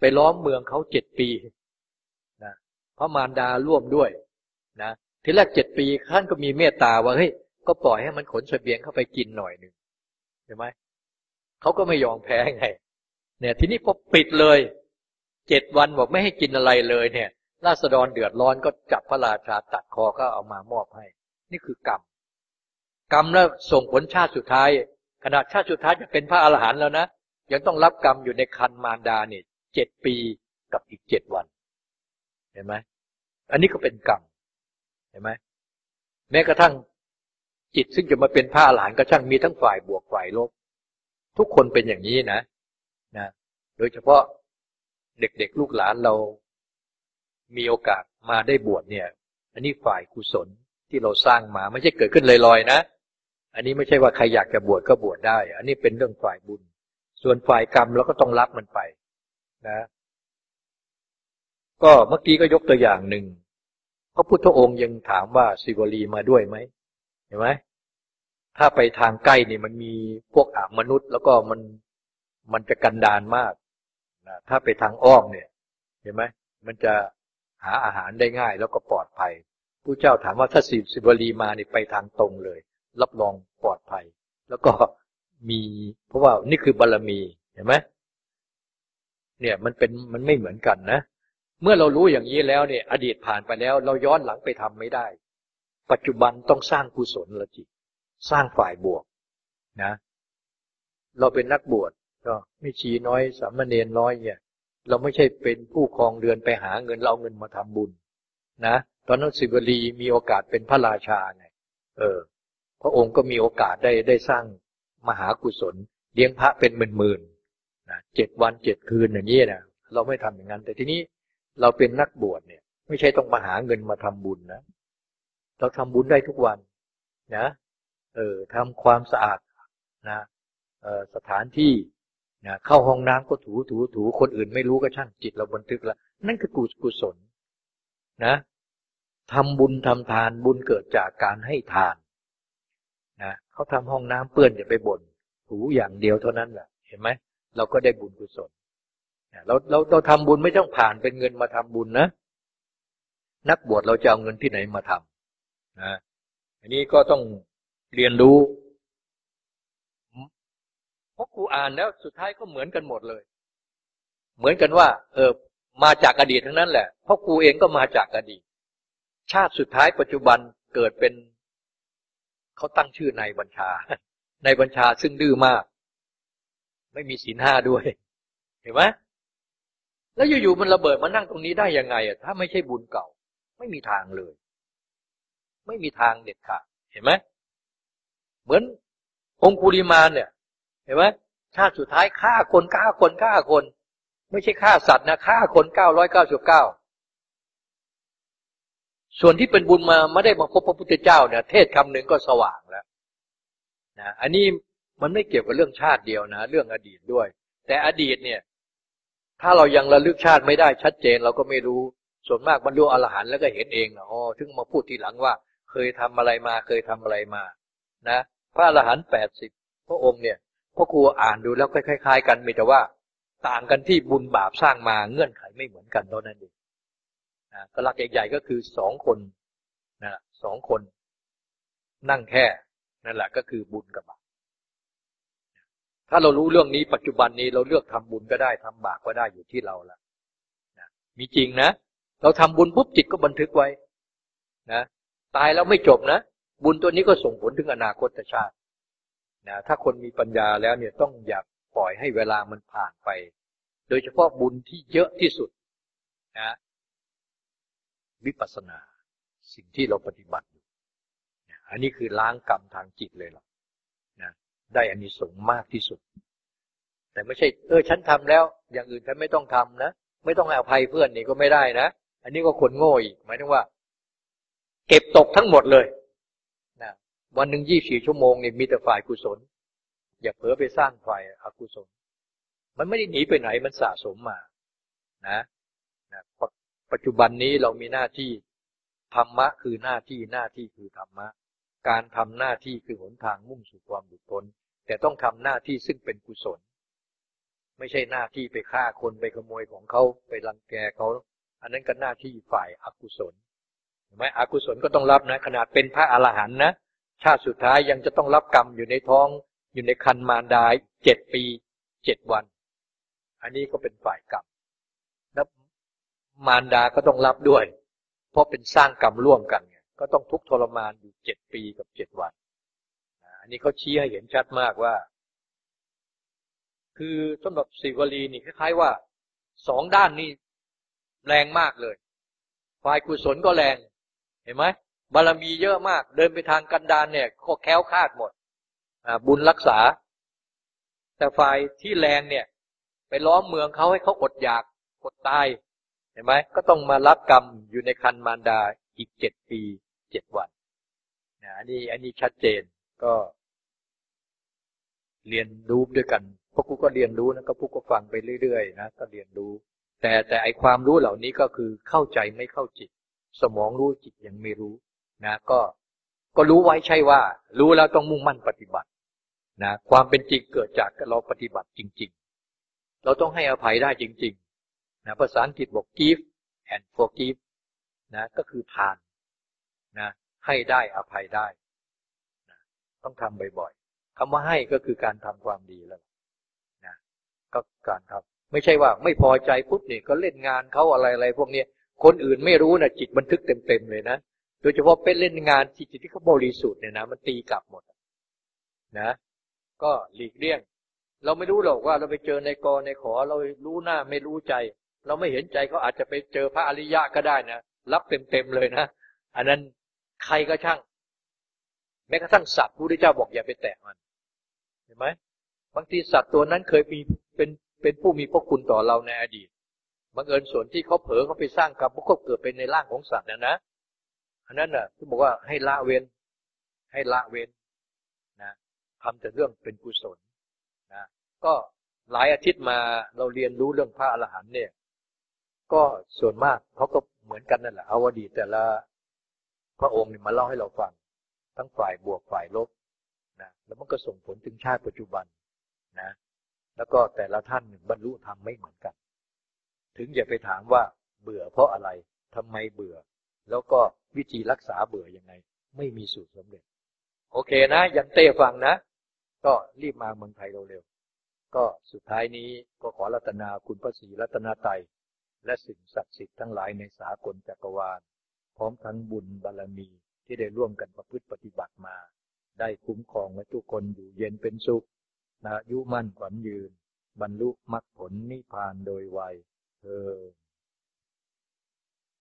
Speaker 2: ไปล้อมเมืองเขาเจ็ดปีนะพระมารดาร่วมด้วยนะทีแรกเจ็ดปีท่านก็มีเมตตาว่าเฮ้ยก็ปล่อยให้มันขนเสบียงเข้าไปกินหน่อยหนึ่งเห็นไหมเขาก็ไม่ยอมแพ้ไง เนี่ย ทีนี้พอปิดเลยเจ็ดวันบอกไม่ให้กินอะไรเลยเนี่ยราษฎรเดือดร้อนก็จับพระราชาตัดคอก็เอามามอบให้ นี่คือกรรม กรรมแล้วส่งผลชาติสุดท้ายขนาดชาติสุดท้ายจะเป็นพระอรหันต์แล้วนะ ยังต้องรับกรรมอยู่ในคันมารดาเนี่ยเจ็ดปีกับอีกเจ็ดวัน เห็นไหมอันนี้ก็เป็นกรรม เห็นไหมแม้กระทั่งจิตซึ่งจะมาเป็นพระหลานก็ช่างมีทั้งฝ่ายบวกฝ่ายลบ ทุกคนเป็นอย่างนี้นะนะโดยเฉพาะเด็กๆลูกหลานเรา มีโอกาสมาได้บวชเนี่ย อันนี้ฝ่ายกุศลที่เราสร้างมาไม่ใช่เกิดขึ้นลอยๆนะ อันนี้ไม่ใช่ว่าใครอยากจะบวชก็บวชได้ อันนี้เป็นเรื่องฝ่ายบุญ ส่วนฝ่ายกรรมเราก็ต้องรับมันไป นะ ก็เมื่อกี้ก็ยกตัวอย่างหนึ่งพระพุทธองค์ยังถามว่าสิวลีมาด้วยไหมเห็นไหมถ้าไปทางใกล้นี่มันมีพวกอามนุษย์ แล้วก็มันมันจะกันดานมากนะถ้าไปทางอ้อมเนี่ย เห็นไหมมันจะหาอาหารได้ง่ายแล้วก็ปลอดภัยผู้เจ้าถามว่าถ้าสิบสิบวลีมานี่ไปทางตรงเลย รับรองปลอดภัย แล้วก็มีเพราะว่านี่คือบารรมีเห็นไหมเนี่ยมันเป็นมันไม่เหมือนกันนะ เมื่อเรารู้อย่างนี้แล้วเนี่ย อดีตผ่านไปแล้ว เราย้อนหลังไปทำไม่ได้ ปัจจุบันต้องสร้างกุศลละจิต สร้างฝ่ายบวกนะ เราเป็นนักบวชก็ไม่ชีน้อยสามเณรน้อยเนี่ยเราไม่ใช่เป็นผู้ครองเรือนไปหาเงินเราเอาเงินมาทำบุญ นะ ตอนนั้นสิบลีมีโอกาสเป็นพระราชาไงเออ พระองค์ก็มีโอกาสได้ได้สร้างมหากุศล เลี้ยงพระเป็นหมื่นๆนะเจ็ดวันเจ็ดคืนอย่างนี้นะเราไม่ทำอย่างนั้น แต่ทีนี้เราเป็นนักบวชเนี่ย ไม่ใช่ต้องมาหาเงินมาทำบุญนะเราทำบุญได้ทุกวันนะเออทำความสะอาดนะเออสถานที่นะเข้าห้องน้ำก็ถูถูถูคนอื่นไม่รู้ก็ช่างจิตเราบันทึกแล้วนั่นคือกุกุศลนะทำบุญทำทานบุญเกิดจากการให้ทาน นะเขาทำห้องน้ำเปื้อนอย่าไปบน่นถูอย่างเดียวเท่านั้นแหละเห็นไหมเราก็ได้บุญกุศลเราเราเราทำบุญไม่ต้องผ่านเป็นเงินมาทำบุญนะนักบวชเราจะเอาเงินที่ไหนมาทำนะอันนี้ก็ต้องเรียนรู้เพราะครูอ่านแล้วสุดท้ายก็เหมือนกันหมดเลย เหมือนกันว่า เออ มาจากอดีตทั้งนั้นแหละเพราะครูเองก็มาจากอดีต ชาติสุดท้ายปัจจุบันเกิดเป็น เขาตั้งชื่อนายบัญชา นายบัญชาซึ่งดื้อมาก ไม่มีศีลห้าด้วย เห็นไหมแล้วอยู่ๆมันระเบิดมานั่งตรงนี้ได้ยังไงอะถ้าไม่ใช่บุญเก่า ไม่มีทางเลย ไม่มีทางเด็ดขาดเห็นไหมเหมือนองคุริมานเนี่ย เห็นไหมชาติสุดท้ายฆ่าคนฆ่าคนฆ่าคน ไม่ใช่ฆ่าสัตว์นะฆ่าคนเก้าร้อยเก้าสิบเก้า ส่วนที่เป็นบุญมาไม่ได้มาพบพระพุทธเจ้าเนี่ยเทศคำหนึ่งก็สว่างแล้วนะอันนี้มันไม่เกี่ยวกับเรื่องชาติเดียวนะ เรื่องอดีตด้วย แต่อดีตเนี่ย ถ้าเรายังระลึกชาติไม่ได้ชัดเจนเราก็ไม่รู้ส่วนมากบรรลุอรหันต์แล้วก็เห็นเองนะอ๋อถึงมาพูดทีหลังว่า เคยทำอะไรมาเคยทำอะไรมา นะ พระอรหันต์แปดสิบพระองค์เนี่ยพ่อครูอ่านดูแล้วคล้ายๆกันมีแต่ว่า ต่างกันที่บุญบาปสร้างมาเงื่อนไขไม่เหมือนกันเท่านั้นเอง ก็หลักใหญ่ๆก็คือสองคนนะสองคน นั่งแค่นั่นแหละก็คือบุญกับบาปถ้าเรารู้เรื่องนี้ปัจจุบันนี้เราเลือกทำบุญก็ได้ทำบาปก็ได้อยู่ที่เราละนะมีจริงนะ เราทำบุญปุ๊บจิตก็บันทึกไว้นะตายแล้วไม่จบนะ บุญตัวนี้ก็ส่งผลถึงอนาคตชาตินะถ้าคนมีปัญญาแล้วเนี่ยต้องอย่าปล่อยให้เวลามันผ่านไป โดยเฉพาะบุญที่เยอะที่สุดนะ วิปัสสนา สิ่งที่เราปฏิบัติอยู่อันนี้คือล้างกรรมทางจิตเลยหรอนะได้อันนี้สงมากที่สุด แต่ไม่ใช่ เออ ฉันทำแล้ว อย่างอื่นฉันไม่ต้องทำนะไม่ต้องให้อภัยเพื่อนนี่ก็ไม่ได้นะอันนี้ก็คนโง่อีกหมายถึงว่า เก็บตกทั้งหมดเลยนะวันหนึ่งยี่สี่ชั่วโมงเนี่ยมีแต่ฝ่ายกุศล อย่าเผลอไปสร้างฝ่ายอกุศล มันไม่ได้หนีไปไหนมันสะสมมา นะนะ ปัจจุบันนี้เรามีหน้าที่ธรรมะคือหน้าที่หน้าที่คือธรรมะ การทำหน้าที่คือหนทางมุ่งสู่ความหลุดพ้น แต่ต้องทำหน้าที่ซึ่งเป็นกุศล ไม่ใช่หน้าที่ไปฆ่าคนไปขโมยของเขาไปรังแกเขาอันนั้นก็หน้าที่ฝ่ายอกุศลเห็นไหมอกุศลก็ต้องรับนะ ขนาดเป็นพระอรหันต์นะชาติสุดท้ายยังจะต้องรับกรรมอยู่ในท้องอยู่ในคันมารดาเจ็ดปีเจ็ดวัน อันนี้ก็เป็นฝ่ายกรรม มารดาก็ต้องรับด้วย เพราะเป็นสร้างกรรมร่วมกันก็ต้องทุกทรมานอยู่เจ็ดปีกับเจ็ดวันอันนี้เขาชี้ให้เห็นชัดมากว่า คือสำหรับสิวลีนี่คล้ายๆว่าสองด้านนี่แรงมากเลย ฝ่ายกุศลก็แรง เห็นไหมบารมีเยอะมาก เดินไปทางกันดานเนี่ยก็แค้วคาดหมดบุญรักษา แต่ฝ่ายที่แรงเนี่ย ไปล้อมเมืองเขาให้เขาอดอยากอดตาย ห็นไหมก็ต้องมารับกรรมอยู่ในคันมารดาอีกเจ็ดปีเจ็ดวันนะอันนี้อันนี้ชัดเจนก็ เรียนรู้ด้วยกันพวกกูก็เรียนรู้นะก็พวกก็ฟังไปเรื่อยๆนะก็เรียนรู้ แต่แต่ไอความรู้เหล่านี้ก็คือเข้าใจไม่เข้าจิต สมองรู้จิตยังไม่รู้ นะ ก็ก็รู้ไว้ใช่ว่า รู้แล้วต้องมุ่งมั่นปฏิบัตินะความเป็นจริงเกิดจากเราปฏิบัติจริง ๆ เราต้องให้อภัยได้จริง ๆ นะภาษาอังกฤษบอก give and forgive นะก็คือทานนะให้ได้อภัยได้นะต้องทำบ่อยๆคำว่าให้ก็คือการทำความดีแล้วนะก็การทำไม่ใช่ว่าไม่พอใจปุ๊บเนี่ยก็เล่นงานเขาอะไรอะไรพวกนี้คนอื่นไม่รู้นะจิตบันทึกเต็มๆเลยนะโดยเฉพาะเป็นเล่นงานจิตที่เขาบริสุทธิ์เนี่ยนะมันตีกลับหมดนะ ก็หลีกเลี่ยง เราไม่รู้หรอกว่าเราไปเจอในกอในขอเรารู้หน้าไม่รู้ใจ เราไม่เห็นใจเขาอาจจะไปเจอพระอริยะก็ได้นะรับเต็มๆเลยนะอันนั้นใครก็ช่าง แม้กระทั่งสัตว์ผู้ที่เจ้าบอกอย่าไปแตะมันเห็นไหมบางทีสัตว์ตัวนั้นเคยมีเป็นเป็นผู้มีพระคุณต่อเราในอดีตบังเอิญส่วนที่เขาเผลอเขาไปสร้างกรรมก็เกิดเป็นในร่างของสัตว์นะนะอันนั้นน่ะที่บอกว่าให้ละเว้น ให้ละเว้นนะทำแต่เรื่องเป็นกุศลนะก็หลายอาทิตย์มาเราเรียนรู้เรื่องพระอรหันต์เนี่ย ก็ส่วนมากเขาก็เหมือนกันนั่นแหละเอาอดีตแต่ละพระองค์เนี่ยมาเล่าให้เราฟัง ทั้งฝ่ายบวกฝ่ายลบนะแล้วมันก็ส่งผลถึงชาติปัจจุบันนะ แล้วก็แต่ละท่านหนึ่งบรรลุธรรมไม่เหมือนกัน ถึงอย่าไปถามว่าเบื่อเพราะอะไรทำไมเบื่อ แล้วก็วิธีรักษาเบื่อยังไง ไม่มีสูตรสำเร็จ โอเคนะ ยันเต้ฟังนะ ก็รีบมาเมืองไทยเร็วๆก็สุดท้ายนี้ก็ขอรัตนาคุณพระศรีรัตนาไตย และสิ่งศักดิ์สิทธิ์ทั้งหลายในสากลจักรวาล พร้อมทั้งบุญบารมีที่ได้ร่วมกันประพฤติปฏิบัติมา ได้คุ้มครองและทุกคนอยู่เย็นเป็นสุขอายุมั่นขวัญยืน บรรลุมรรคผลนิพพานโดยไวยเธอ